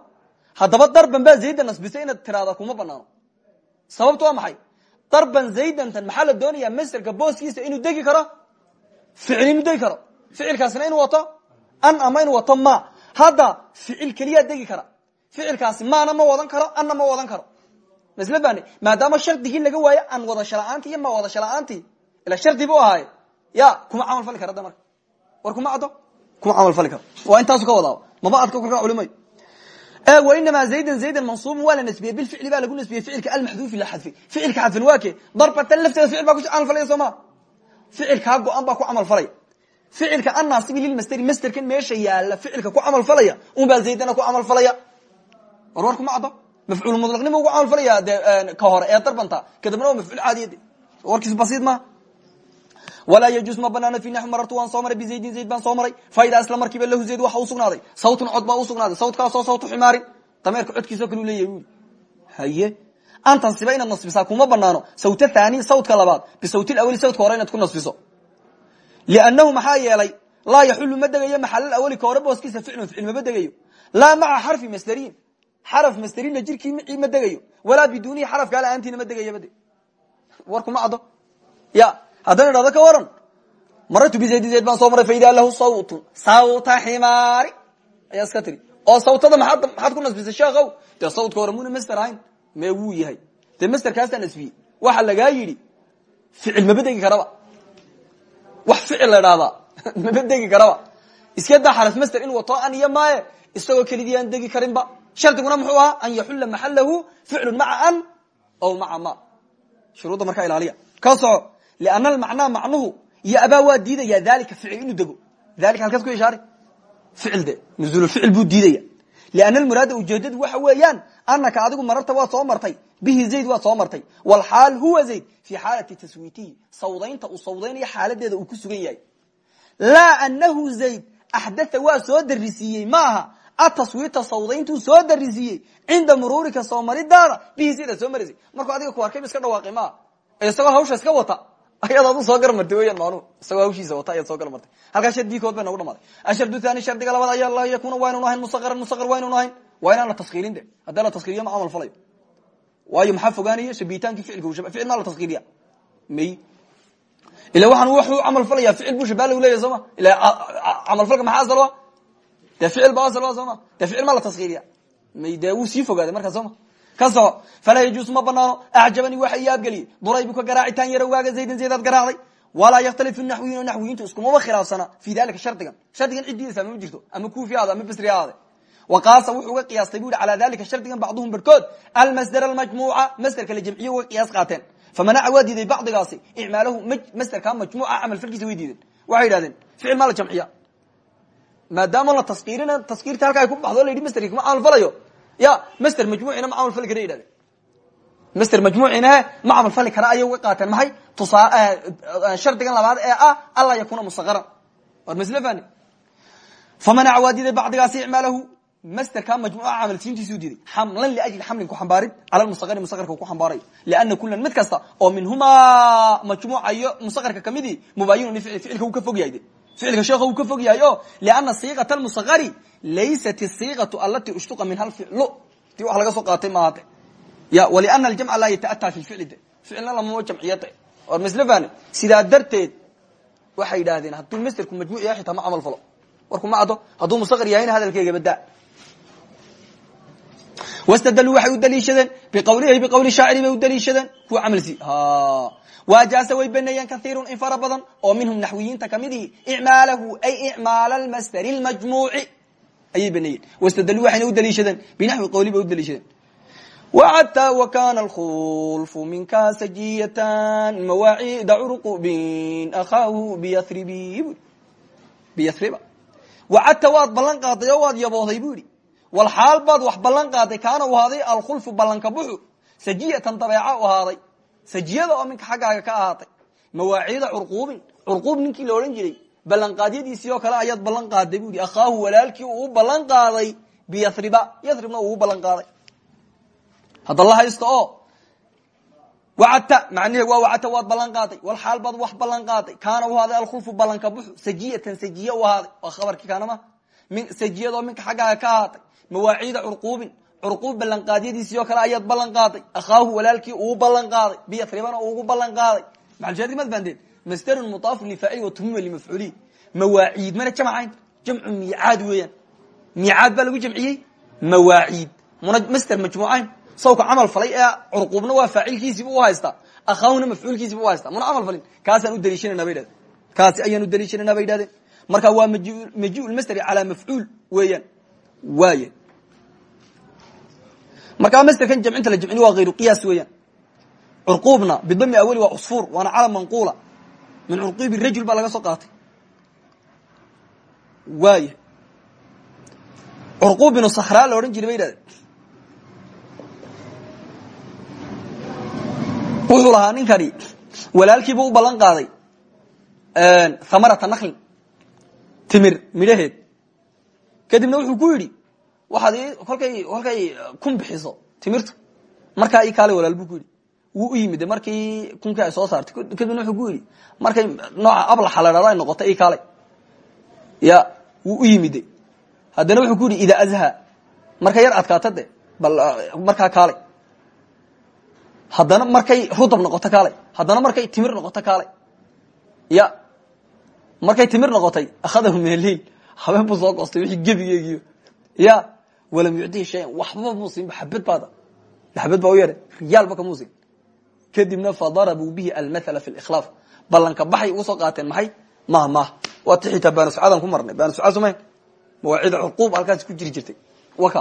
Haddaba darban baa zaydan nasbisay inaad tiraada kuma banaano sababtu waa maxay darban zaydantan maxaa la doonayaa masderka booskiisa inuu degi karo? Ficil degi karo. Ficilkaasina inuu wato? An ama wato ma. Hadda ficil keliyaa degi kara. Ficilkaasi maana ma wadan karo anna ma wadan karo. Masla maadaama shardigii laga waayo an wadasho la'aanti ma wadasho la'aanti ila shardi bu ahaaye. Ya kuma camal fali kara marka. War kuma caddo? Kuma camal fali karo waa ka wadaaba maba adka kolkaa culimay wainamaa zaydan zaydan mansuubun waa la nasbiyey bilficli baa lagu nasbiyey ficilka almaxduufi la xadfay ficilka xadfan waa ke darbatan lafteeda ficil baa ku camal falaya soo ma ficilkaa go-an baa ku camal falaya ficilka annaasibi lilmasteri masterkan meesha yaalla ficilka ku camal falaya un baa zaydana ku camal falaya war war kuma caddo mafcuul mulaqnima ugu camal falaya de ka hore ee darbanta kadibna waa mafcuul caadiyade warkiis basiid maha walaa yajuus ma banaana fi naxwi marartu waan soo maray bizaydin zayd baan soo maray faidaa isla markiiba lahu zayd waxa usugnaaday sawtun cod baa usugnaaday sawtkaasoo sawtu ximaarin dameerka codkiisao kale u leeyahy haye an tansiba inaad nasbisaa kuma banaano sawta thani sawtka labaad bisawti awali sawtka hore inaad ku nasbiso liannahu maxaa yeelay laa yaxulu ma degayo maxalal awali ka hore booskiisa ficlun ficil mama degayo laa maca xarfi masderiin xaraf masderina jirkii ma degayo walaa biduunihi xarafkaa la'aantiina ma degayo bade war kuma caddo ya haddana idhahdo ka waran. Marartu bizayd zayd baan soo maray faidaa lahu sawtun sawta ximaari. Ayaa iska tiri. Oo sawtada maaad maxaad ku nasbisay sheekhow dee sawtka hore muna master ahayn? Mee wuu yahay. Dee masterkaasaa nasbiyey? Waxa lagaa yidhi ficil maba degi karaba. Wax ficil la idhahdaa maba degi karaba. Iska daa xaraf master in wato an iyo maaye isagoo kelidii aan degi karinba shardiguna muxuu ahaa an yaxula maxalahu ficlun maca an aw maca ma. Shuruudda liana almacnaa macnuhu iyo abaa waa diidaya dalika ficil inuu dego dalika halkaas ku ishaari ficil de nuzuululficil buu diidaya liana almuraada ujeedadu waxa weeyaan anaka adigu mararta waad soo martay bihi zayd waad soo martay walxaal huwa zayd fii xaalati taswiitihi sawdaynta uu sawdaynayo xaaladeeda uu ku sugan yahay laa anahu zayd axdatha waa soo darisiiyey ma aha ataswiita sawdayntuu soo darisiiyey cinda muruurika soo maridaada bihi zaydaad soo marisay markuu adiga ku arkayba iska dhawaaqay maaha isagoo hawsha iska wata ayaad adu soo garmartay weyan maanuhu isagoo hawshiisa wata ayaad soo garmartay. Halkaa shardikood bay nagu dhamaaday ashardu thani shardiga labaad ayaa la yakuna waa ynuun ahayn musaqaran musaqar waa ynuun ahayn. Waa inaan la taskiirin de haddii la taskiriyo ma camal falayo. Waayo maxaa fogaanaya shabihitaankii ficilka ficil maa la taskiriya may. Ila waxaan wuxuu camal falaya ficil buu shabaala leyahy soo ma? Ila camalfalka maxaa asal wa dee ficil ba asal wa soo ma? Dee ficil maa la taskiriya may dee wuu sii fogaaday markaa soo ma ka soco falaa yajuusu ma banaano acjabani waxa yaabgeliyey duraybu ka garaacitaan yaro waaga zaydan zaydaad garaacday walaa yakhtalifu naxwiyin oo naxwiyiintu iskumaba khilaafsana. Fi dalika shardigan. Shardigan ciddiisa ma jirto ama kuufi aade ama basri aade waqaasa wuxuu uga qiyaastay bu yihi calaa dalika shardigan bacduhum barhkood almasdar almajmuuca masderka la jamciye uga qiyaas qaateen. Famanaca waa diiday bacdigaasi icmaalahu masderka majmuuca camal falkiisa way diideen. Waxay yidhahdeen ficil maa la jamciya. Maadaama la taskiirina taskiirta halka ay ku baxdo la yidhi masderki kuma camal falayo ya master majmuucina ma camal fali kara yidhahdeen master majmuucina ma camal fali kara ayay uga qaateen maxay? Tusaa shardigan labaad ee ah anlaa yakuna musaqaran war masle fani famanaca waa diiday bacdigaasi icmaalahu masterka majmuuca camalsiintiisuu diiday. Xamlan liajli xamlin ku xambaarid cala musaqari musaqarka ku xambaarayo liana kulan mid kasta oo minhumaa majmuuca iyo musaqarka kamidii mubaayinun lificli ficilka uu ka fog yahay de ficilka sheekha uu ka fog yahay o liana siiqata almusaqari laysat isiiqatu alati ushtuqa minha alficlu tii wax laga soo qaatay maahade ya waliana aljamca laa yata'ataa fi lficli de ficilna lamama jamciyade or masle fahne sidaa darteed waxay yidhaahdeen hadduu masterku majmuuc yahay xitaa ma camal falo warku ma caddo hadduu musaqar yahayna hadalkeega badaa wastadaluu waxay u daliishadeen biqawlihi biqawli shaaciri bay u daliishadeen kuwa camalsi waajaasa way baneeyeen kaiirun in fara badan oo minhum naxwiyiinta kamidii icmaalahu ay icmaal almasdari lmajmuuci ayay baneeyeen wastadaluu waxayna u daliishadeen binaxwi qawli bay u daliishadeen وxtى وkاn الخلف minka سجية مواعيd crqb أخاahu byhrb وcadta waad ballan qaaday oo waad yabooday bu yihi wlxaal baad wax ballan qaaday kaana u ahaaday alkhulfu ballanka buxu. Sajiyatan dabeeca u ahaaday. Sajiyada oo minka xaggaaga ka ahaatay. Mawaaciida curquubin. Curquub ninkii la odhan jiray ballanqaadyadiisii oo kale ayaad ballan qaaday bu yihi akhaahu uu ballan qaaday biyahriba yahribna uu ballan qaaday. Hadda la haysto oo wacadta macnaheed waa wacadta waad ballan qaaday. Walxaal baad wax ballan qaaday. Kaana u ahaaday alkhulfu ballanka buxu. Sajiyatan sajiye u ahaaday. Waa khabarkii kaanama sajiyadoo minka xaggaaga ka ahaatay mawaaciida curquubin. Curquub ballanqaadyadiisii oo kale ayaad ballan qaaday akhaahu walaalkii uu ballan qaaday biyatribana uugu ballan qaaday maxalshaadki mad fahanteen masderun mudaafun lifaacili watumima limafcuulihi mawaaciid mana jamcayn jamcu miicaad weeyaan. Miicaad baa lagu jamciyey. Mawaaciid muna master majmuucayn sawka camal falay ee curquubna waa faacilkiisiiba u haystaa. Akhaahuna mafcuulkiisiiba u haystaa. Muna camal falin. Kaasaan u daliishanayna bay dhahdeen kaasi ayaan u daliishanayna bay dhahdeen marka waa maji masderi calaa mafcuul weeyaan. Waay markaa masderkan jamcinta la jamcin waa hayru qiyaas weeyaan. Curquubna bidami awali waa cusfuur waana calam manquula. Min curquubi rajul baa laga soo qaatay. Waaya curquub binu sakraa la odhan jiray bay yidhahdeen. Wuxuu lahaa ninkani walaalkiiba u ballan qaaday hamarata naklin timir midhaheed kadibna wuxuu ku yidhi waxaad kolkay kolkay kun bixiso timirtu markaa i kaale walaal ku yidhi wuu u yimid markii kunkii ay soo saartay kadibna wuxuu ku yidhi markay nooca ablaxa la ay noqoto i kaale ya wuu u yimide haddana wuxuu ku yidhi ida azha markay yar adkaato de bal markaa kaale haddana markay rudab noqoto kaale haddana markay timir noqoto kaale ya markay timir noqotay akhadahu aleyl habeen buu soo goostay wixii gebigeegiyo ya walam yucdihi shayan waxba muusinba xabad baada xabad baa u yare riyaalba kamuusin kadibna fadarabuu bihi almathala fi likhlaaf ballanka baxay ugu soo qaateen maxay mah mah waa ti xitaa baanuscadan ku marnay baanuscad sumayn mawaacida curquub halkaas ku jiri jirtay waka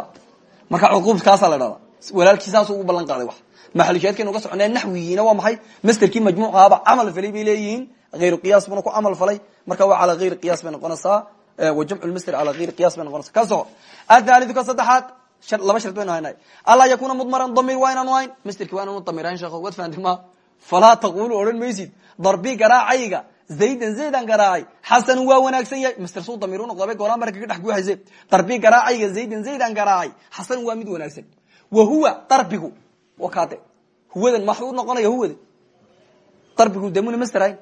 marka curquub kaasaa la dhahdaa walaalkii saasuu ugu ballan qaaday wax maxalushaadkaynu uga soconaa naxwigiina waa maxay masterkii majmuucaaba camal falay bay leeyihiin ayru qiyas buna ku camal falay marka waa ala ayri qiyas bay noqonaysaa wa jamcu lmasder ala ayri qiyas bay noqonaysa ka soco athaliu ka saddexaad laba shard baynu haynay anlaa yakuna mudmaran damiir waa inaanu hayn? Masterki waa inaanu damirayn sheekh waad fahanti ma? Falaa taqulu odhan maysid. Darbi garaacayga zaydan zaydan garaacay xasanu waa wanaagsan yahay. Master suu damiir u noqdabay gooraan marka ka dhex guuxayse. Darbi garaacayga zaydan zaydan garaacay xasanu waa mid wanaagsan. Wa huwa darbigu wakade huwadan maxuu noqonaya huwada darbigu demuna master hayn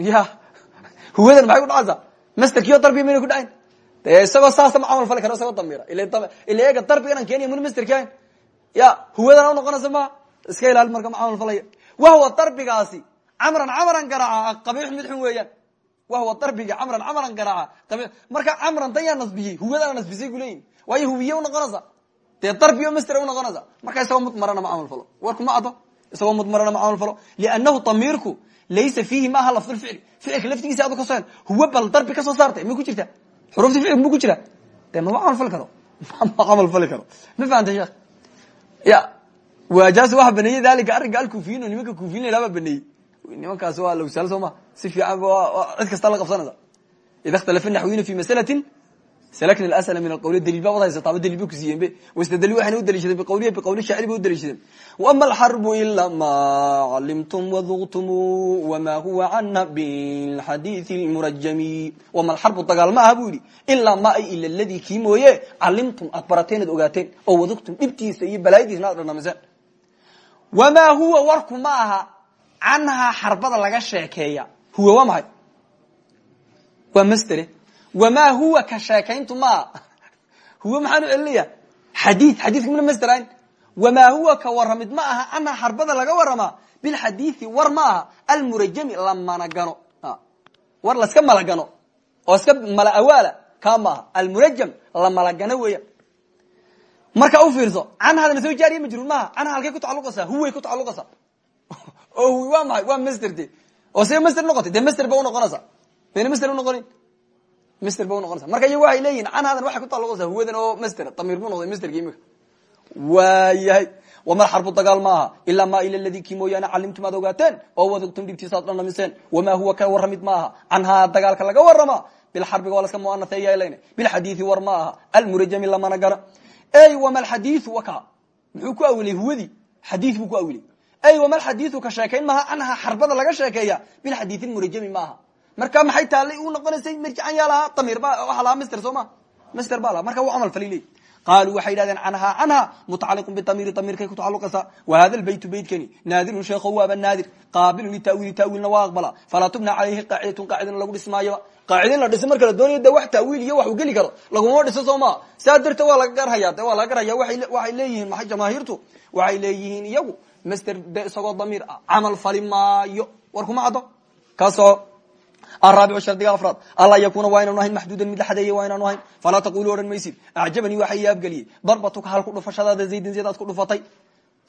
ya huwadan maxay ku dhacaysaa masterkiyo darbi mayna ku dhacayn de isagoo saasa ma camal fali karo isagoo damira ila eega darbigan aan keenaya muna masterki hayn ya huwadan u noqonaysa ma iska ilaali marka ma camal falaya wahwa darbigaasi camran camran garaaca qabiix mid xun weeyaan wahwa darbiga camran camran garaaca marka camran tan yaa nasbiyey huwadana nasbisay kuleeyihin waayo huwiye unoqonaysa dee darbiyo master unoqonaysa marka isagoo mudmarana ma camal falo. Warku ma caddo isagoo mudmarana ma camal falo. Liannahu damiirku laysa fiihi maaha lafdulficli ficilka laftigiisa adu ka soo huwa bal darbi ka soo saartay. Ma ku jirta xurufti ficil mu ku jira de mama camal fali karo? Ma camal fali karo. Ma fahamtay sheekh? Ya waajaas waxa baneeyey dalika arrinka alkufiyin oo nimanka kufiyin lahaa baa baneeyey. Nimankaasi waa lawsaal soo ma? Si fiican cid kasta la qabsanaysa. Ida ikhtalafa naxwiyuna fi masalatin slakna asla min alqawli daliil baa wad haysataaba daliil ba kusiiyeenbe wastadali waxayna u daliishadeen biqawlihi biqawli shaaciri ba u daliishadeen wama alxarbu ila ma calimtum waduqtumu wama huwa cana bilxadiidi lmurajami wama alxarbu dagaal ma aha bu yidhi ilaa ma ay ila ladii kii mooye calimtum aad barateen ad ogaateen oo waduqtum dhibtiisa iyo balaayadiisna ad dhadhamiseen wamaa huwa warku ma aha canhaa xarbada laga sheekeeya huwa waa maxay waa masdere wamaa huwa ka sheekayntu maa huwa maxaan u celinaya xadii xadiidka mina masderayn wamaa huwa ka waramid ma aha canhaa xarbada laga waramaa bilxadiidi war ma aha almurajami la managano war laska malagano oo iska mala awaala ka maaha almurajam la malagano weeyaan marka u fiirso canhadana soo jaariya majruur maaha canha halkay ku tacaluqaysaa huway ku tacaluqaysaa oo huwi waa maxay waa masder de oo siga masder noqotay dee masder ba unoqonaysa mayna masder unoqonin masder ba unoqonaysa marka iyagu waxay leeyihiin canhadan waxay ku tacaluqaysaa huwadan oo masder damiir buu noqday masderka imika waayahay wama xarbu dagaal maaha ilaa ma ila ladii kii mooyaane calimtum aad ogaateen oo wadugtum dhibtiisa ad dhanamiseen wamaa huwa ka waramid maaha canhaa dagaalka laga warama bilxarbiga waa laska muanatheeyalan bilxadiidi war ma aha. Almurajami lamana gara. Ey wama alxadiiu waka muxuu ku awilay huwadii? Xadii buu ku awilay. Ey wama alxadiiu ka sheekayn maaha canhaa xarbada laga sheekeeya. Bilxadiidi murajami maaha marka maxay taallay? U noqonaysay marjican yaa lahaa damir ba waxa lahaa master soo ma master ba laha marka u camal fali leey qaaluu waxay yidhahdeen canhaa canha mutacaliqun bidamiiri damiirkay ku tacaluqaysaa wa hada lbaytu beytkani naadirun sheekho waaba naadir. Qaabilun litaawiili taawiilna waa aqbala. Falaa tubna calayhi qaacidatun qaacidana lagu dhismaayaba qaacida in la dhiso marka la doonayo de wax taawiil iyo wax u geli karo. Laguma dhiso soo maa saa darteed waa laga garhaya de waa laga garhaya waxay leeyihiin jamaahiirtu? Waxay leeyihiin iyagu master de isagoo damiir ah camal fali maayo. War kuma caddo. Kaasoo araabicu shardiga afraad alla yakuna waa inaanu ahayn maxduudan mid la xadeeye waa inaanu ahayn falaa taqulu odhan maysid acjabanii waxaa yaabgeliyey darbatuka hal ku dhufashadaada zaydin zayd aad ku dhufatay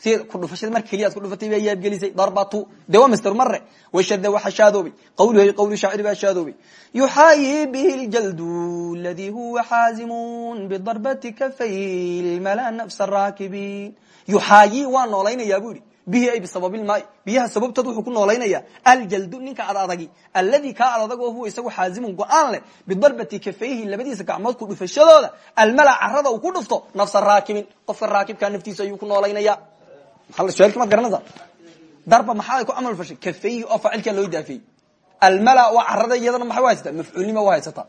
si ku dhufashada mar keliya ad ku dhufatay baa yaabgelisay darbatu de waa master mare washada waxa shaadoobay qawluhu qawlu shaaciri baa shaadoobay yuxaayi bihi ljaldu ladii huwa xaazimun bidarbati kafay lmala nafsa raakibin yuxaayi waa noolaynayaa bu yidhi bihi ay bisababi lmaai biyaha sababtood wuxuu ku noolaynaya. Aljaldu ninka ad adagi alladii kaa ad adag oo huwa isagu xaazimun go'aan leh. Bidarbati kafayhi labadiisa gacmood ku dhufashadooda. Almala carada uu ku dhufto nafsa raakibin. Qofka raakibkaa naftiisa ayuu ku noolaynaya. Suaalki maad garanaysa darba maxaa ku camal fashay? Kafayhi oo faacilkaa loo daafeeyey almala waa carada iyadana maxay u haysataa mafcuulnima u haysataa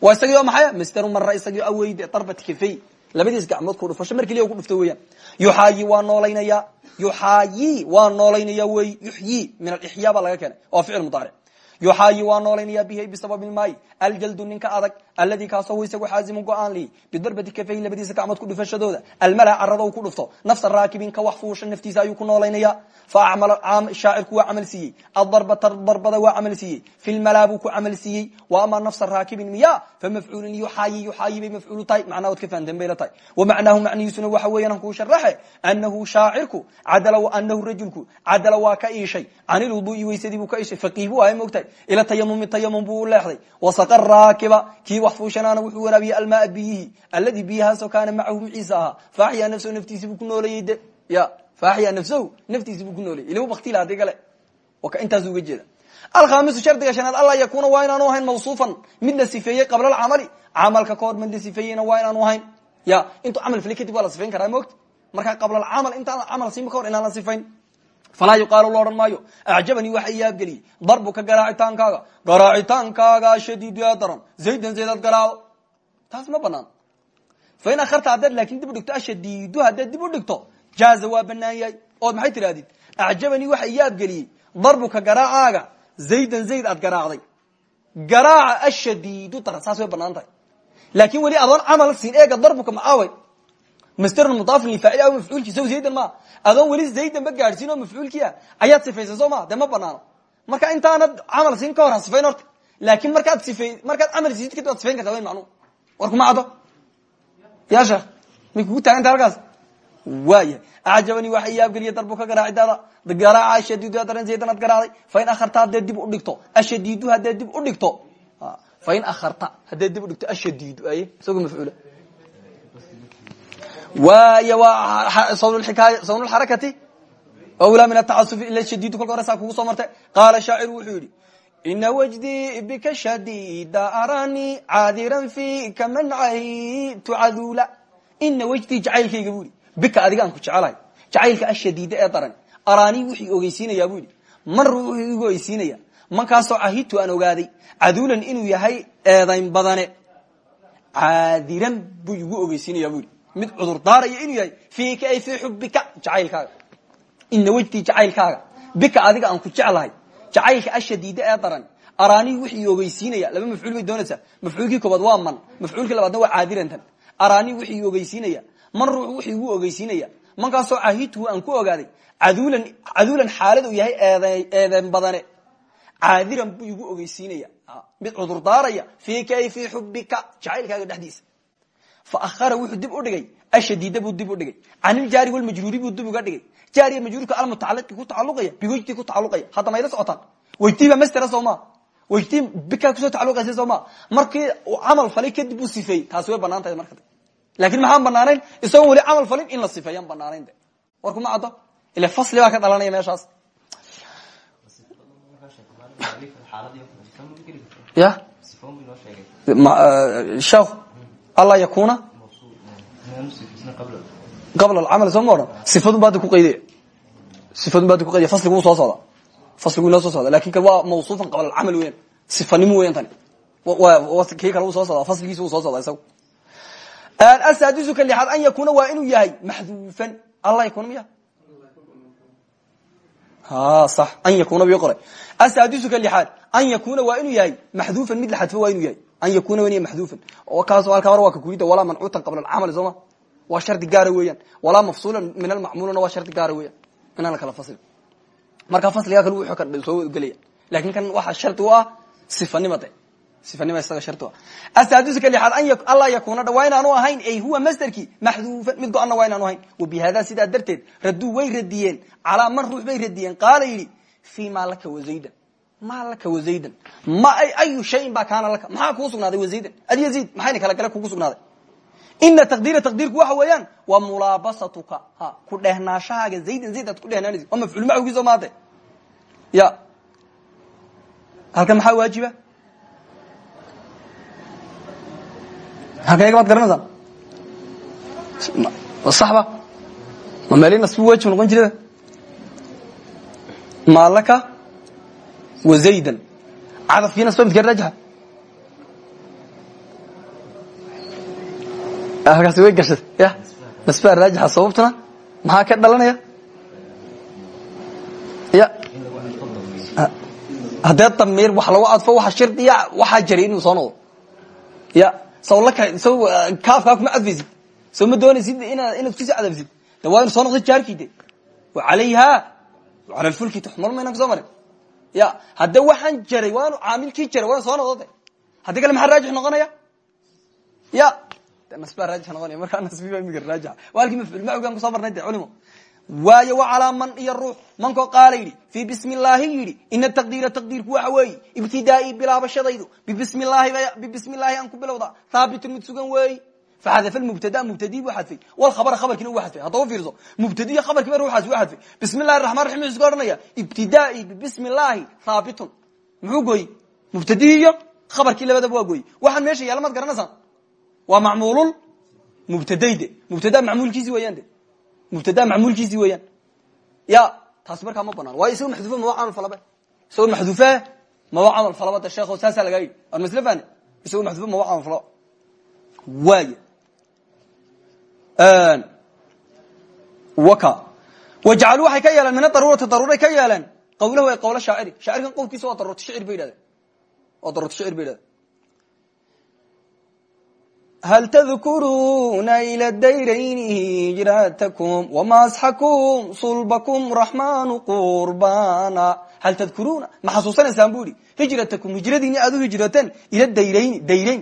waa isagii oo maxaya masteru mara isagii aweyde darbat kafay labadiis gacmood ku dhufasho. Mar keliya ku dhufto weeyaan. Yuxaayi waa noolaynaya yuxaayi waa noolaynaya wey. Yuxyi min alixyaa baa laga keenay. Waa ficil mudaaric yuxaayi waa noolaynaya bihi bisababi lmaai aljaldu ninka adag alladii kaasoo hu isagu xaazimun go'aan lihi bidarbati kafayhi labadiisa gacmood ku dhufashadooda almala carada u ku dhufto nafsa raakibin ka wax fuusha naftiisa ayuu ku noolaynaya shaacirku waa camal siiyey adarbata darbada waa camal siiyey fi lmalaa buu ku camal siiyey wa ama nafsa raakibin miya famafcuulin yuxaayi yuxaayi bay mafcuulu tahay macnaa od ka fahanteen bayla tahay wa macnaahu macnihiisuna waxa weeyaan han kuu sharaxe anahu shaacirku cadala anahu rajulku cadala waa ka iishay can ilwuduui weysadii buu ka iishay faqiih buu ahay mogtahay ila tayamumi tayamum buu u leexday wasaqa raakiba kii wax fuushanaana wuxuu waraabiyey almaa biyihi alladii biyahaasoo kaana macahu maciisa ahaa faaxiya nafsahu naftiisi buu ku nooleeyey de ya faaxiya nafsahu naftiisi buu ku nooleeyey ilabu baktila haddii kale intaas uga jeeda alkhamisu shardiga shanaad alla yakuna waa inaanu ahayn mawsuufan mid la sifeeyey qabla alcamali camalka kahor mid la sifeeyeyna waa inaanu ahayn ya intuu camal fili kadib waa la sifayn karaa moogta marka qabla alcamal intaan camal siima kahor inaan la sifayn falaa yuqaalu lo odhan maayo acjabanii waxa yaabgeliyey darbuka garaacitaankaaga garaacitaankaaga shadiidu yaa daran zaydan zaydaad garaacdo taas ma banaan. Fa in akharta haddaad laakin dib u dhigto ashadiidu haddaad dib u dhigto jaaza waa banaan yahay. Ood maxay tidhahdid? Acjabanii waxa yaabgeliyey darbuka garaacaaga zaydan zayd aad garaacday. Garaaca ashadiidu daran saas way bannaan tahay. Laakin weli adoon camal siin eega darbuka macaaway masterun mudaafin lifaacil aw mafcuulkiisa zaydan maa adoon weli zaydan ba gaadhsiin oo mafcuulkiia ayaad sifaysa soo ma dee ma banaano marka intaanad camal siin ka hor ha sifayn horta laakin markaad sifay markaad camal siisid kadib ad sifayn karta wen macnu war kuma caddo ya sheekh may kugu taaganta halkaas waayahay acjabanii waxa yaabgeliya darbuka garaacidaada garaaca ashadiidu daran zaydan ad garaacday fain akharta haddaed dib u dhigto ashadiidu haddaed dib u dhigto fain akharta haddaed dib u dhigto ashadiidu aye isagoo mafcuula waay waa sawnulxarakati wlaa min atacasufi ila shadiidu kolka hore kugu soo martay. Qaala shaaciru wuxuu yidhi ina wajdii bika shadida arani caadiran fika mancaytu cadula ina wajdii jacaylkayga bu ihi bika adigaan ku jecelahay jacaylka ashadiida ee daran araani wuxuu ogeysiinayaa bu yidhi man wuxuu igu ogeysiinaya mankaasoo cahidtu aan ogaaday cadulan inuu yahay eedayn badane. Caadiran buu igu ogeysiinaya bu yidhi mid cudur daaraya inuu yahay fiika ay fii xubika jacaylkaaga. Ina wejdii jacaylkaaga. Bika adiga aan ku jeclahay jacaylka ashadiida ee daran araani wuxuu ogeysiinaya. Laba mafcuul bay doonaysaa. Mafcuulkii koobaad waa man mafcuulkii labaadna waa caadirantan. Araani wuxuu ogeysiinaya man ruux wuxuu igu ogeysiinaya mankaasoo cahidtu aan ku ogaaday cadulan cadulan xaalad uu yahay eedeen badane. Caadiran buu igu ogeysiinaya. Mid cudur daaraya fiika ay fii xubika jacaylkaaga dhexdiisa fa ahara wuxuu dib u dhigay ashadiida buu dib u dhigay caniljaari walmajruuri buu dib uga dhigay jaariya majruurka almutacaliqi ku tacaluqaya biwejdi ku tacaluqaya hadda mayla socotaan wejdiba mastera soo maa wejdi bika ku soo tacaluqaysa soo maa markii uu camal falay kadib uu sifeeyey taasi way bannaan tahay marka laakin maxaan banaanayn isagoon weli camal falin in la sifeeyaan banaanayn de war kuma caddo ile fasli baa ka dhalanaya meeshaas ya sheekh alla yakuna? Qabla alcamal soo ma odhan sifadun ba hadda ku qayday sifadun ba hadda ku qayday fasligu wuu soo socda. Fasligu inoo soo socda. Lakin kan waa mawsuufan qabla alcamal weyan sifanimo weyan tani. Kii kale wuu soo socda? Fasligiisa wuu soo socda isagu. Asaadisu ka lixaad an yakuna waa inuu yahay maxduufan. Alla yakuna miya? Sax. An yakuna bii qoray. Asaadisu ka lixaad an yakuna waa inuu yahay maxduufan. Mid la xadfo waa inuu yahay an yakuna waa maxduufan kaasoo halkaa hore waa ka kuyida walaa mancuutan qabla alcamal sooma waa shardi gaara weeyaan walaa mafsuulan min almacmuulna waa shardi gaara weyan inaan la kala faslin marka fasligaa kale wuxuu ka soo gelaya laakiin kan waxaa shardi u ah sifanimade sifanima isaga shardi u ah asaadisu ka lixaad an allaa yakuna dha waa inaanu ahayn ay huwa masderkii maxduufan mid go-anna waa inaanu ahayn wabihada sidaa darteed raduu way radiyeen calaa man ruux bay radiyeen qaala yidhi fi ma laka wazaydan ma laka wazaydan? Ma ay ayu shayin baa kaana laka? Maxaa kuu sugnaaday wazaydan? Ad yaziid maxayna kala gale kugu sugnaaday? Ina taqdiira taqdiirku waxa weeyaan waa mulaabasatuka. Ha ku dhehnaashahaaga zaydan zayd aad ku dhehnaanaysa waa mafcuul macawgii soo maade ya. Halkan maxaa waajiba? Halkan yaga maad garanaysaan saxba ma meeli nasbi waajib noqon jirada ma laka wazaydan cadafkii nasba midka rajaxa halkaasi way gashay ya nasbaa raajixa sababtuna maxaa ka dhalanaya? Ya. Haddee damiir wax lagu cadfo waxa shardiya waxaa jaray inuu soo noqdo. Ya saw laka saw kaafkaa kuma cadfaysid saw ma doonaysid inaad inaad ku sii cadafsid de waa inu soo noqdo jaarkii de wa calayha ala lfulki tuxmal maynan ka soo marin ya hadde waxaan jaray waanu caamilkii jaray waan soo noqdo de kale maxaa raajix noqonaya? Ya nasbaa raajix noqonaya. Markaa nasbi baa imika raajix. Waa halkii mafcuul macugaan ku soo marnay culimo. Waayo wa calaa man iyo ruux. Mankoo qaala yidhi fii bismi illaahi yidhi ina taqdiira taqdiirku waxa weeye bilaabashadaydu bibismi llahi bibismi llahi aan ku bilowda haabitun mid sugan weeyi faxadafa mubtada mubtadii buu xadfay walkhabara khabarkiina uu xadfay haddaba fiirso mubtadiya khabarkii ba ruuxaas u xadfay bismi llahi raxmaan raxim wuxuu iska odhanaya ibtidaai bibismi llahi haabitun muxuu gooyey mubtadihii iyo khabarkii labadaba waa gooyey waxaan meesha yaalla maad garanaysaan waa macmuulul mubtadayde mubtada macmuulkiisi weeyaan de mubtada macmuulkiisi weeyaan ya taasi markaa ma banaan waayo isagoo maxduufa maba camal falabe isagoo maxduufa maba camal falaba de sheekho saasaa lagaa yidhi aan masle fahne isagoo maxduufa maba camal falaba waaya wajacaluu waxay ka yeeleen min adaruurati daruuray ka yeeleen qawlahu ay qawlo shaaciri. Shaacirkan qowlkiisa waa daruurta shicir bay yidhahdeen. Waa daruurta shicir bay yidhahdeen. Hal tdkuruna ilى dayrayni hijratkum wmasxakum sulbakum raxmanu qurbana. Hal tadkuruna ma xasuusanaysaan bu ihi hijratakum hijradiini aad u hijrateen ila dayrayni dayrayn.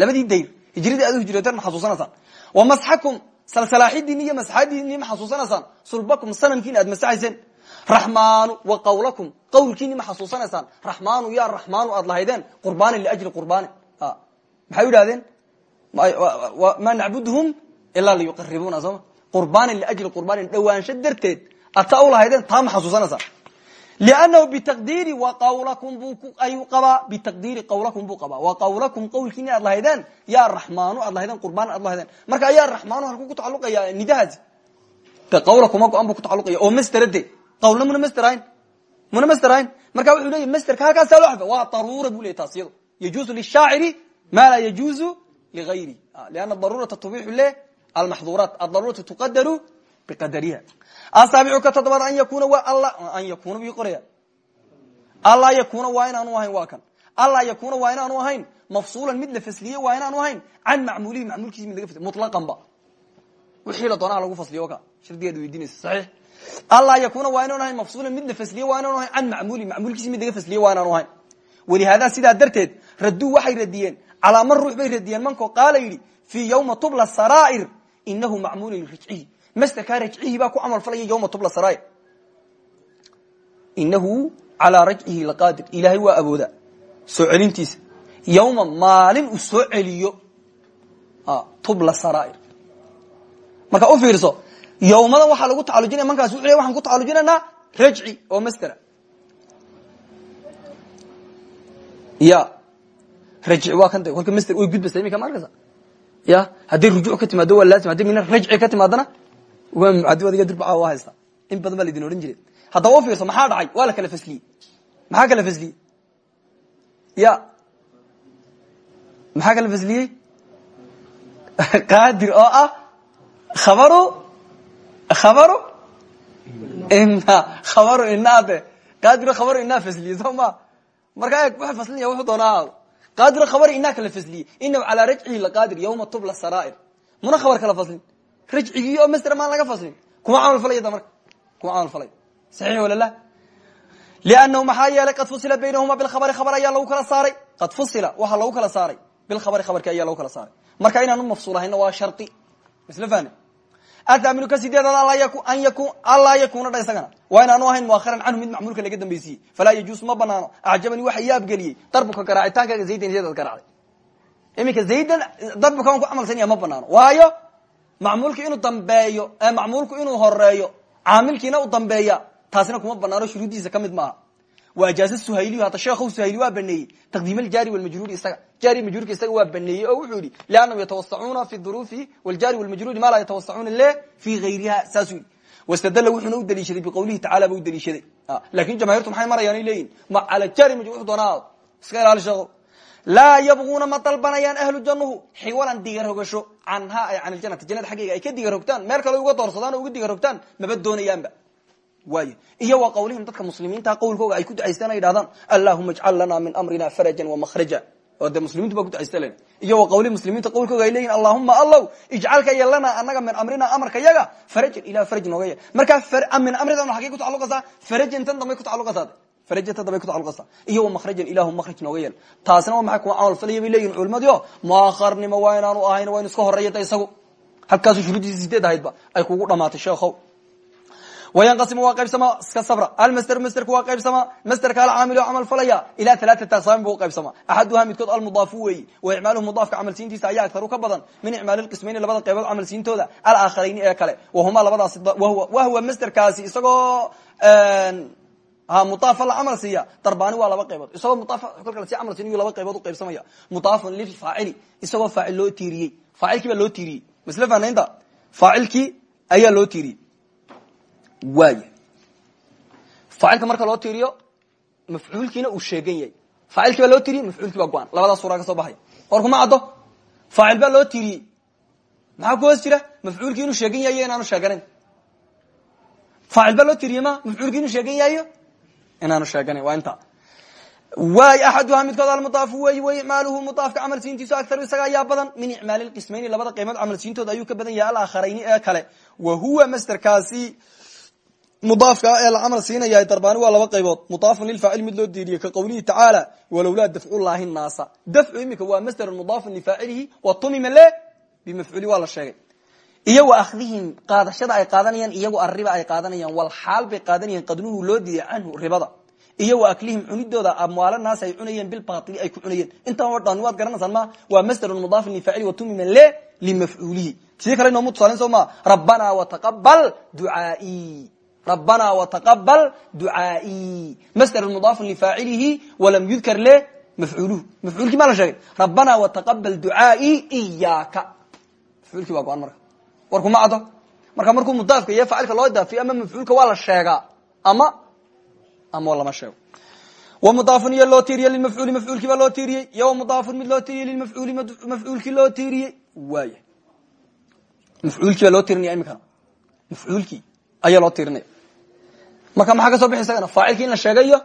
Labadii dayr hijradii aad u hijrateen ma xasuusanaysaan. Wamasxakum salsalaaxidiini iyo masxadiini ma xasuusanaysaan. Sulbakum sanamkiina aad masaxayseen. Raxmaanu wa qawlakum qawlkiini ma xasuusanaysaan. Raxmaanu ya raxmaanu aad lahaydeen qurbaanin liajli qurbaanin. Maxay idhahdeen ma nacbudhum ilaa liyuqaribuna sooma qurbaanin liajli qurbaanin dhawaansho darteed ataa u lahaydeen taa ma liannahu bitaqdiiri wa qawlakum buu ayuu qabaa bitaqdiiri qawlakum buu qabaa wa qawlakum qawlkiini aad lahaydeen yaa raxmaanu aad lahaydeen qurbaan aad lahaydeen marka yaa raxmaanu halkuu ku tacaluqaya nidahaasi de qawla kuma go-an buu ku tacaluqaya oo masdera de qawlna muna masderayn muna masderayn marka wuxuu leeyahy masderka halkaasaa loo xadfa waa daruura bu leyahy taas iyado yajuuzu lishaaciri ma laa yajuuzu ligayri lianna darurata tubixu le almaxduuraat adaruuratu tuqadaru biqadariha asaabicu ka toddobaad an yakuna wa an yakuna bi qoraya allaa yakuna waa inaanu ahayn waa kan allaa yakuna waa inaanu ahayn mafsuulan mid la fasliye waa inaanu ahayn can macmuulihi macmuulkiisi mid laga fasliy mutlaqan ba wixii la doonaa lagu fasliyo ka shardigeed weydiinaysa saxiix allaa yakuna waa inaanu ahayn mafsuulan mid la fasliye waa inaanu ahayn can macmuulihi macmuulkiisi mid laga fasliye waa inaanu ahayn walihaada sidaa darteed radduu waxay radiyeen calaa man ruux bay radiyeen mankoo qaala yidhi fii ywma tubla saraa'ir inahu macmuulun lirajcihi masderkaa rajcihi baa ku camal falaya ywma tubla saraa'ir inahu calaa rajcihi laqaadir ilaahay waa awooda soo celintiisa yawma maalin uu soo celiyo tubla saraa'ir marka u fiirso yawmadan waxaa lagu tacalujinaya mankaas wuxu le waxaan ku tacalujinaynaa rajci oo masdera ya rajci waa kan kolka masder way gudbaysa iminka ma arkaysa ya hadday rujuuc ka timaado waa laazim hadday mina rajci ka timaadana haysta. In badan baa la idin odhan jiray. Haddaba u fiirso maxaa dhacay? Waa la kala fasliyey maxaa kala fasliyey ya. Maxaa kala fasliyey qaadir oo ah kabaru kabaru ina kabaru inaade qaadiro khabaru inaa fasliyey soo ma. Markaa eeg wuxuu faslinaya wuxuu doonaa aado qaadiro khabar inaa kala fasliyey inahu calaa rajcihi laqaadir yawma tubla saraa'ir. Muna khabar kala faslin rajcigii oo masder maan laga faslin kuma camal falaya da marka. Kuma camal falay. Saxiix wala la? Liannahu maxaa yeelay qad fusila baynahuma bilkhabari khabar ayaa lagu kala saaray. Qad fusila waxaa lagu kala saaray. Bilkhabari khabarki ayaa lagu kala saaray. Marka inaanu mafsuul ahayna waa shardi isla fahne athaminu ka sideedaad allaa yakuna dha isagana. Waa inaanu ahayn muahiran canhu mid macmuulka laga dambaysiiyey falaa yajuus ma banaano. Acjabani waxa yaabgeliyey darbuka garaacitaankaaga zaydan sidaad garaacday iminka zaydan darbuka waan ku camalsanaya ma banaano. Waayo macmuulka inuu dambeeyo macmuulku inuu horeeyo caamilkiina u dambeeya taasina kuma banaano shuruuddiisa ka mid maaha. Waajaaza suhayliyu hadda sheekhu suhayli waa baneeyey. Taqdiim aljaari walmajruuri isaga jaari majruurka isaga waa baneeyey oo wuxuu yihi liannahum yatawasacuuna fi duruufi waljaari walmajruuri ma laa yatawasacuuna le fi gayriha saasuu yihi wastadalla wuxuuna u daliishaday biqawlihi tacala ba u daliishaday. Lakin jamahirtu maxay marayaan ay leeyihiin ma cala jaari majruur wuxuu doonaa iska ilaali sheekho laa yabguuna ma dalbanayaan ahlu jannuhu. Xiwalan digar hogasho. Canhaa ay can iljanati jannada xaggeyga ay ka digar hogtaan. Meel kale uga doorsadaan oo uga digar hogtaan maba doonayaanba. Waay iyo wa qawlihim dadka muslimiinta qawlkooga ay ku ducaystaan ay yidhahdaan allahuma ajcal lana min amrina farajan wamakhraja oo de muslimiintu ba ku ducaysta len iyo wa qawlihi muslimiinta qawlkooga ay leeyihiin allahuma allow ijcalka iyo lana anaga min amrina amarka yaga farajan ilah faraj nooga ya markaa min amridan xagey ku tacaluqaysaa farajan tan dambay ku tacaluqaysaa farajanta dambay ku tacaluqaysaa iyo wamakhrajan ilahu makhraj nooga yeel taasina waa maxay kuwa camal bay leeyihiin culimadii o muakharnimo waa inaanu ahayn waa inu iska isagu halkaasu shuruuddiisi sideed ahaydba ay kugu dhamaatay sheekhow wayanqasimu waa qaybsama iska sabra almasder masderku waa qaybsama masderka alcaamil oo camal falaya ila alaaata aqsaamin bu uqaybsama axaduha midkood almudaafu weeyi wa icmaaluhu mudaafka camal siintiisa ayaa agtaru ka badan min icmaali lqismayni labada qaybood camal siintooda alaaakharayni ee kale wahuma labadaasi wahwa masderkaasi isagoo muaafa la camal siiya. Darbaani waa laba qaybood. Isagoo muaa kolka lasi camal siin laba qaybood uqaybsamaya mudaafun lilfaacili isagoo faacil loo tiiriyey. Faacilkii baa loo tiiriyey. Masle fanaynta faacilkii ayaa loo tiiriyey. Waay faacilka marka loo tiiriyo mafcuulkiina uu sheegan yahay. Faacilkii baa loo tiiriyey mafcuulkii baa go-an. Labadaas ka soo baxaya or kuma caddo. Faacil baa loo tiiriyey. Maxaa ku jira? Mafcuulkii inuu sheegan yahayo inaanu sheeganayn faacil baa loo tiiriyey ma mafcuulkii inuu sheegan yahayo inaanu sheeganayn waa inta. Waay axaduhaa midkood almudaafu wey wa icmaaluhu mudaafka camal siintiisu agaru isaga ayaa badan. Min icmaali lqismayni labada qaybood camal siintooda ayuu ka badan yahay alaaakharayni ee kale. Wa huwa masderkaasi mudaafka ee la camal siinaya darbaani waa laba qaybood mudaafun lilfaacil mid loo diiriyey ka qawlihi tacaala walowlaa dafcullaahi naasa dafcu imika waa masderun mudaafun lifaacilihi wa tumima le bimafcuuli waa la sheegay iyo akhdihim qaadashada ay qaadanayaan iyagu arriba ay qaadanayaan. Wal xaal bay qaadanayaan qadnuhu loo diiday canhu ribada. Iyo aklihim cunidooda amwaala naas ay cunayeen bilbaili ay ku cunayeen intaan o dhan waad garanaysaan ma? Waa masderun mudaafun lifaacili wa tumima le limafcuulihi sidii kale noomu tusaalin soo ma? Rabbanaa wataqabal ducaai rabbana wataqabal ducaai masdar mudaafun lifaacilihi walam yudkar le mafcuuluhu mafcuulkii maa la sheegay? Rabbana wataqabal ducaai iyaaka mafcuulkii waa go-an marka warkuma caddo marka markuu mudaafka iyo faacilka loo idaafiyo ama mafcuulka waa la sheegaa ama ama lama sheego. Wmudaafun iyo loo tiiriye limafcuuli mafcuulkii baa loo tiiriyey iyo mudaafun mid loo tiiriyey lilmafcuuli mafcuulkii loo tiiriyey waaya mafcuulkii baa loo tirinaya imikana mafcuulkii ayaa loo tirinaya marka maxaa ka soo bixi isagana? Sheegayo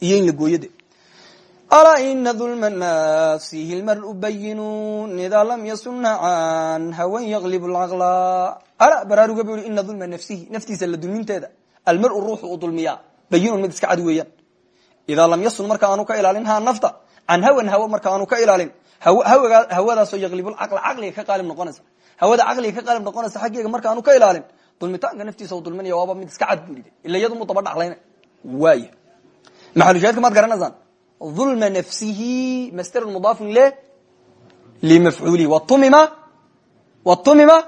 iyo in la gooyo de alaa ina dulma nafsihi lmaru bayinun idaa lam yasunna can hawan yaqlib lcaqla ala baraaruga bu yihi ina dulma nafsihi naftiisa la dulminteeda almaru ruuxu u dulmiyaa bayinun mid iska cad weeyaan idaa lam yasun marka aanu ka ilaalinhaa nafta can hawan haw marka aanu ka ilaalin hawadaasoo yaqlibulcaqla caqliga ka qaalib noqonaysa hawada caqliga ka qaalib noqonaysa xaggeega marka aanu ka ilaalin dulmitaanka naftiisa u dulminaya waaba mid iska cad bu yidhi ila iyadu mu daba dhaclayna waaya maxalushaahidka maad garanaysaan ulma nafsihi masdarun mudaafun le limafcuulihi watumima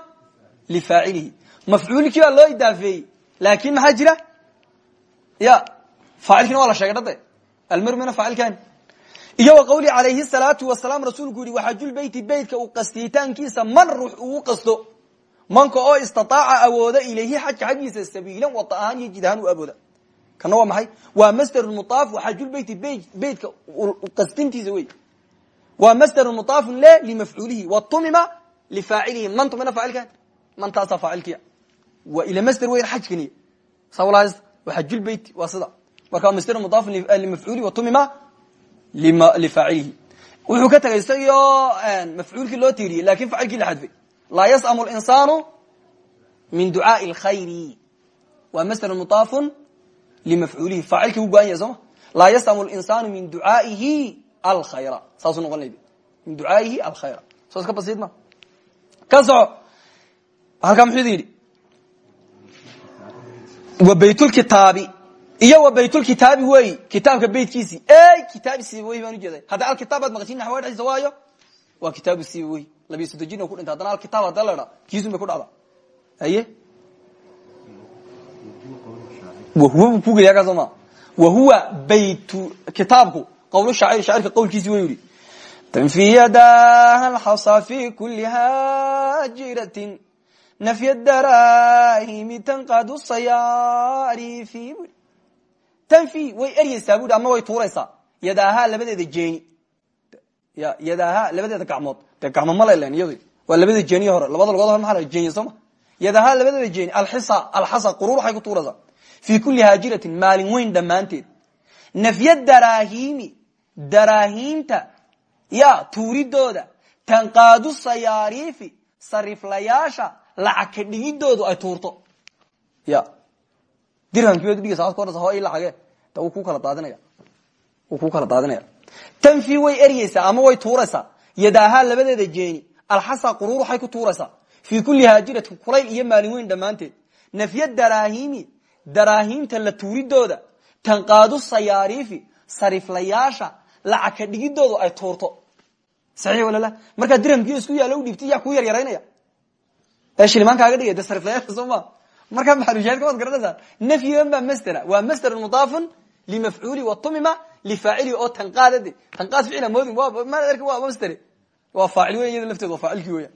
lifaacilihi mafcuulkii baa loo idaafeeyey laakin maxaa jira ya faacilkiina waa la sheegay dhade almar mina faacilkan iyo wa qawli alayhi salaatu wasalaam rasuulku yihi waxajulbeyti beytka u qastitaankiisa man ruux ugu qasto manka oo istaaaca awooda ilayhi xajka xaggiisa sabiilan wada ahaan iyo jid ahaan u awooda kana waa maxay? Waa masder muaaf waxajulbeyti beytka qastintiisa wey waa masder muaafun le limafcuulihi watumima lifaacilihi man tumina faacilkan? Mantaasaa faacilkiya. Waa ila masder weyn xajkaniy sawlaas waxajulbeyti waa sida. Marka masder mudaafun limafcuulihi watumima lifaacilihi wuxuu ka tegay isagiyo mafcuulkii loo tiiriyey laakiin faacilkii la xadfay. Laa yas'amu linsaanu min ducaai lkhayri waa masder mudaafun limafcuulihi faacilkii u go-an yahay sooma laa yas'amu linsaanu min ducaaihi alkhayra saasuu noqon laydi min ducaaihi alkhayra soo iska basiid ma ka soco halkaa muxuu idin yidhi wa baytlkitaabi iyo wa baytlkitaabi wey kitaabka beytkiisii ey kitaabi sibawey baan ujeeday hadda alkitaab baad maqashin naxwa dhexdiisa waayo waa kitaabu sibawey labiy soddon jin oo ku dhinta haddana alkitaab hadda la dhaa kiisun bay ku dhacdaa haye wahuwa buu kugeliya ka sooma wahuwa baytu kitaabku qawlu shaacir shaacirka qawlkiisi wa yihi tanfi yadaha alxasa fi kuli hajiratin nafy darahimi tanqadu sayaarifi tanfi way eryeysaa bui ama way tuuraysaa yadaahaa labadeeda jeeni ya yadaahaa labadeeda gacmood dee gacmo malalen iyad waa labada jeeniy hore labada lugood hore maa jeeniy sooma yadahaa labadeeda jeeni alxisa alxasa quruur waxay ku tuuraysaa fi kuli haajiratin maalin weyn dhammaanteed. Nafya darahimi daraahiimta ya tuuridooda tanqaadu sayaariifi sariflayaasha lacag ka ay tuurto ya dirhamkii tanfi way eryeysaa ama way tuuraysaa. Yadaahaa labadeeda jeeni. Alxasa quruur waxay ku tuuraysaa. Fii kulli haajiratin kulayl iyo maalin weyn dhammaanteed. Nafya daraahimi daraahiimta la tuuridooda tanqaadu sayaariifi sariflayaasha lacag ka dhigidoodu ay tuurto. Saxiix walala markaa dirhamkii isku yaalla u dhibtay yaa yar yaraynaya. Ee shilimaan kaaga dhigay de sariflayaasha soo ma. Markaa maxalushaahidka waad garanaysaa nafyigan baa masdera waa masderun mudaafun limafcuuli watumima lifaacili oo tanqaada de tanqaad ficila moodin waa masdere waa faacil weyan iyada lafteed waa faacilkii weyan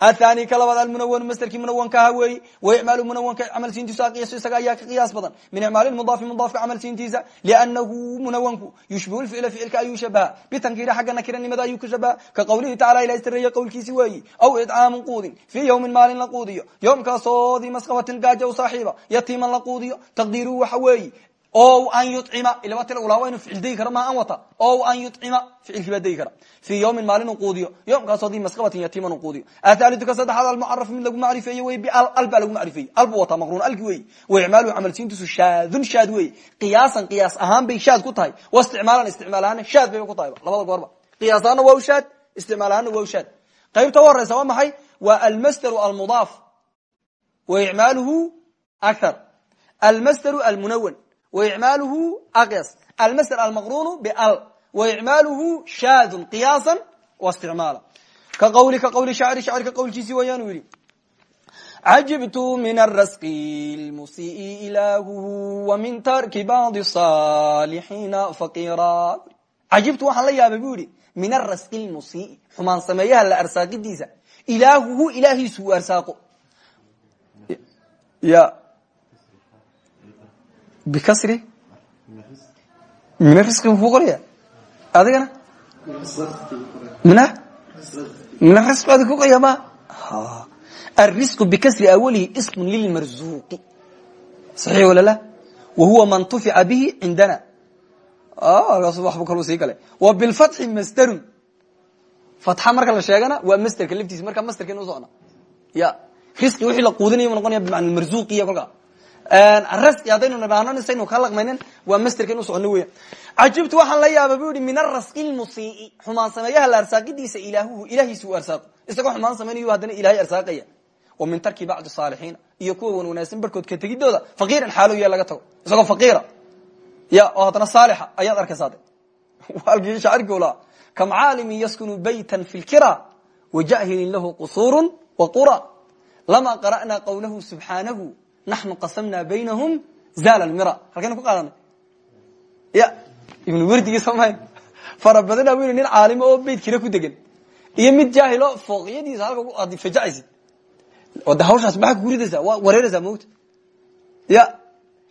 athani ka labaad almunawan masderkii munawanka aha weeyi wa icmaalu munawanka camal siintiisa qiyaso isaga ayaa ka qiyaas badan min icmaali mudaafi mudaafka camal siintiisa liannahu munawanku yushbihu lficla ficilka ayuu shabaha bitankiri xagga nakiranimada ayuu ka shabaha ka qawlihi tacala ila istareeye qowlkiisi weeyi aw icaamun quudin fii yawmin maalin la quudiyo yowmkaasoo di masqabatin gaaja u saaxiiba yatiiman la quudiyo taqdiiruhu waxa weeyi o an yucima ilaba tila ulaa inu ficil degi kara maa an wata. O an yucima ficilkii baa degi kara. Fii yawmin maalin u quudiyo. Yomkaasoo di masqabatin yatiiman u quudiyo. Athalitu ka saddexaad almucaraf mid lagu macrifeeye wey bial al baa lagu macrifeeye al buu wataa maqruun alki wey wa icmaaluhu camalsiintiisu shaadun shaad wey qiyaasan qiyaas ahaan bay shaad ku tahay. Wa isticmaalan isticmaal ahaana shaad bayba ku tahayba labada goorba. Qiyaas ahaana waa u shaad isticmaal ahaana waa u shaad. Qaybta u horeysa waa maxay? Waa almasderu almudaaf wa icmaaluhu akthar. Almasderu almunawan imaalhu almasl almaqrun bl waicmaaluhu shaadun qiyaasa waisticmaala ka qawli ka qawli shacri shacirka qawlkiisii wayaanu yidhi cajibtu min araski lmusii ilaahuhu wamin tarki bacdi saalixiina faqiira cajibtu waxaan la yaabay buu yidhi min araski lmusii xumaan sameeyaha la arsaaqidiisa ilaahuhu ilaahiisu uu arsaaqo ya bikasri min arisqi buu ku qoraya adigana min min arisqi adi ku qoraya ma الرزق بكسر أوله اسم للمرزوق صحيح ولا لا وهو ما انتفع به عندنا وبالفتح مستر فتح marka la sheegana waa msterka laftiisa marka msterka u socna ya risqi wixii la quudinayo ma noqonaya bimacna marzuuqiya kolka rasqi haddaynu nidhaahno saynu ka laqmaynin waa msterka inu socono weya cajibtu waxaan la yaaba bu yihi min arasqi lmusii xumaan sameeyaha la arsaaqidiisa ilaahuhu ilaahiisa uu arsaaqo. Isagoo xumaan samaynayo haddana ilahay arsaaqaya. Wa min tarki bacdi saalixiina iyo kuwa wan wanaagsan barkood ka tegidooda faqiiran xaalow yaa laga tago. Isagoo faqiira. Ya oo haddana saalixa ayaad arkaysaa de halkii shaacirkii ulaa kam caalimin yaskunu baytan fi lkira wajahilin lahu qusuuru wa qura. Lama qara'na qawlahu subxaanahu naxnu qasamna baynahum zaala lmira halkaynu ku qaadanay ya ibnu werdigii samayn fara badana bu yidhi nin caalimo oo beyt kira ku degan iyo mid jaahilo fooqiyadiisa halka ad fajacaysid oo de hawshaas maxaa kugu ridaysaa waa wareeraysaa mawta ya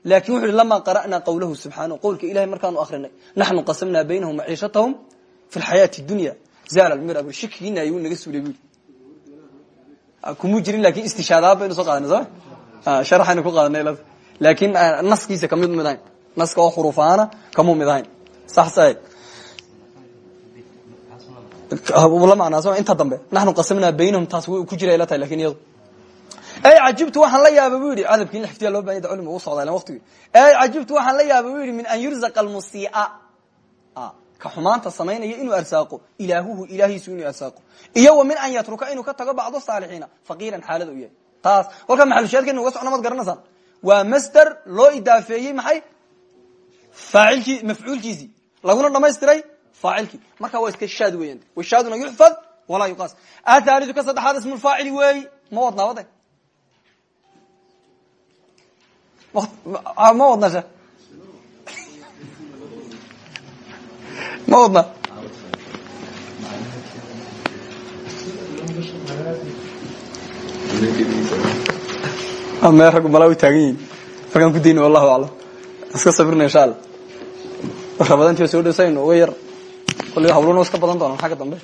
laakin wuxu uhi lama qara'na qawlahu subxaanahu qowlka ilahay markaanu akrinay naxnu qasamnaa baynahum maciishatahum fi lxayaati dunya zaala lmira bu shikigiina ayuu naga suulay bu yidhi kumu jirin laakiin istishaadaad baynu soo qaadanay soma sharaxaynu ku qaadanay laakin naskiisa ka mid mid ahayn naska oo xuruuf ahaana kamu mid ahayn sax sa la macnaa inta dambe. Naxnu qasamnaa baynahum taas way ku jira ila tahay laakiin iyado ey cajibtu waxaan la yaaba bu yidhi. Cadabki in xiftiya loo banya da culmi ugu socda ilan waqtigi ey cajibtu waxaan la yaaba bu yidhi min an yurzaqa almusii'a. Ka xumaanta samaynaya inuu arsaaqo ilaahuhu ilaahiisu inuu arsaaqo. Iyo wa min an yatruka inuu ka tago bacdo saalixiina faqiiran xaalada u yahay taas. Kolkaa maxalushaadkeena uga socna mad garanaysaan waa masder loo idaafeeyey maxay? Faacilkii mafcuulkiisii. Laguna dhamaystiray faacilkii. Marka waa iska shaad weyan washaaduna yuxfad walaa yuqaas. Athaliu ka saddexaad ismu lfaacili weeyi ma wadnaa wada ma wadna she ma wadna me raggu malaa u taagan ku dayna wallahu aclam. Iska sabirna insha allah. Rabadaantii soo dhowsayno uga yar. Kolliga hawluna iska badan doona maxaa ka dambe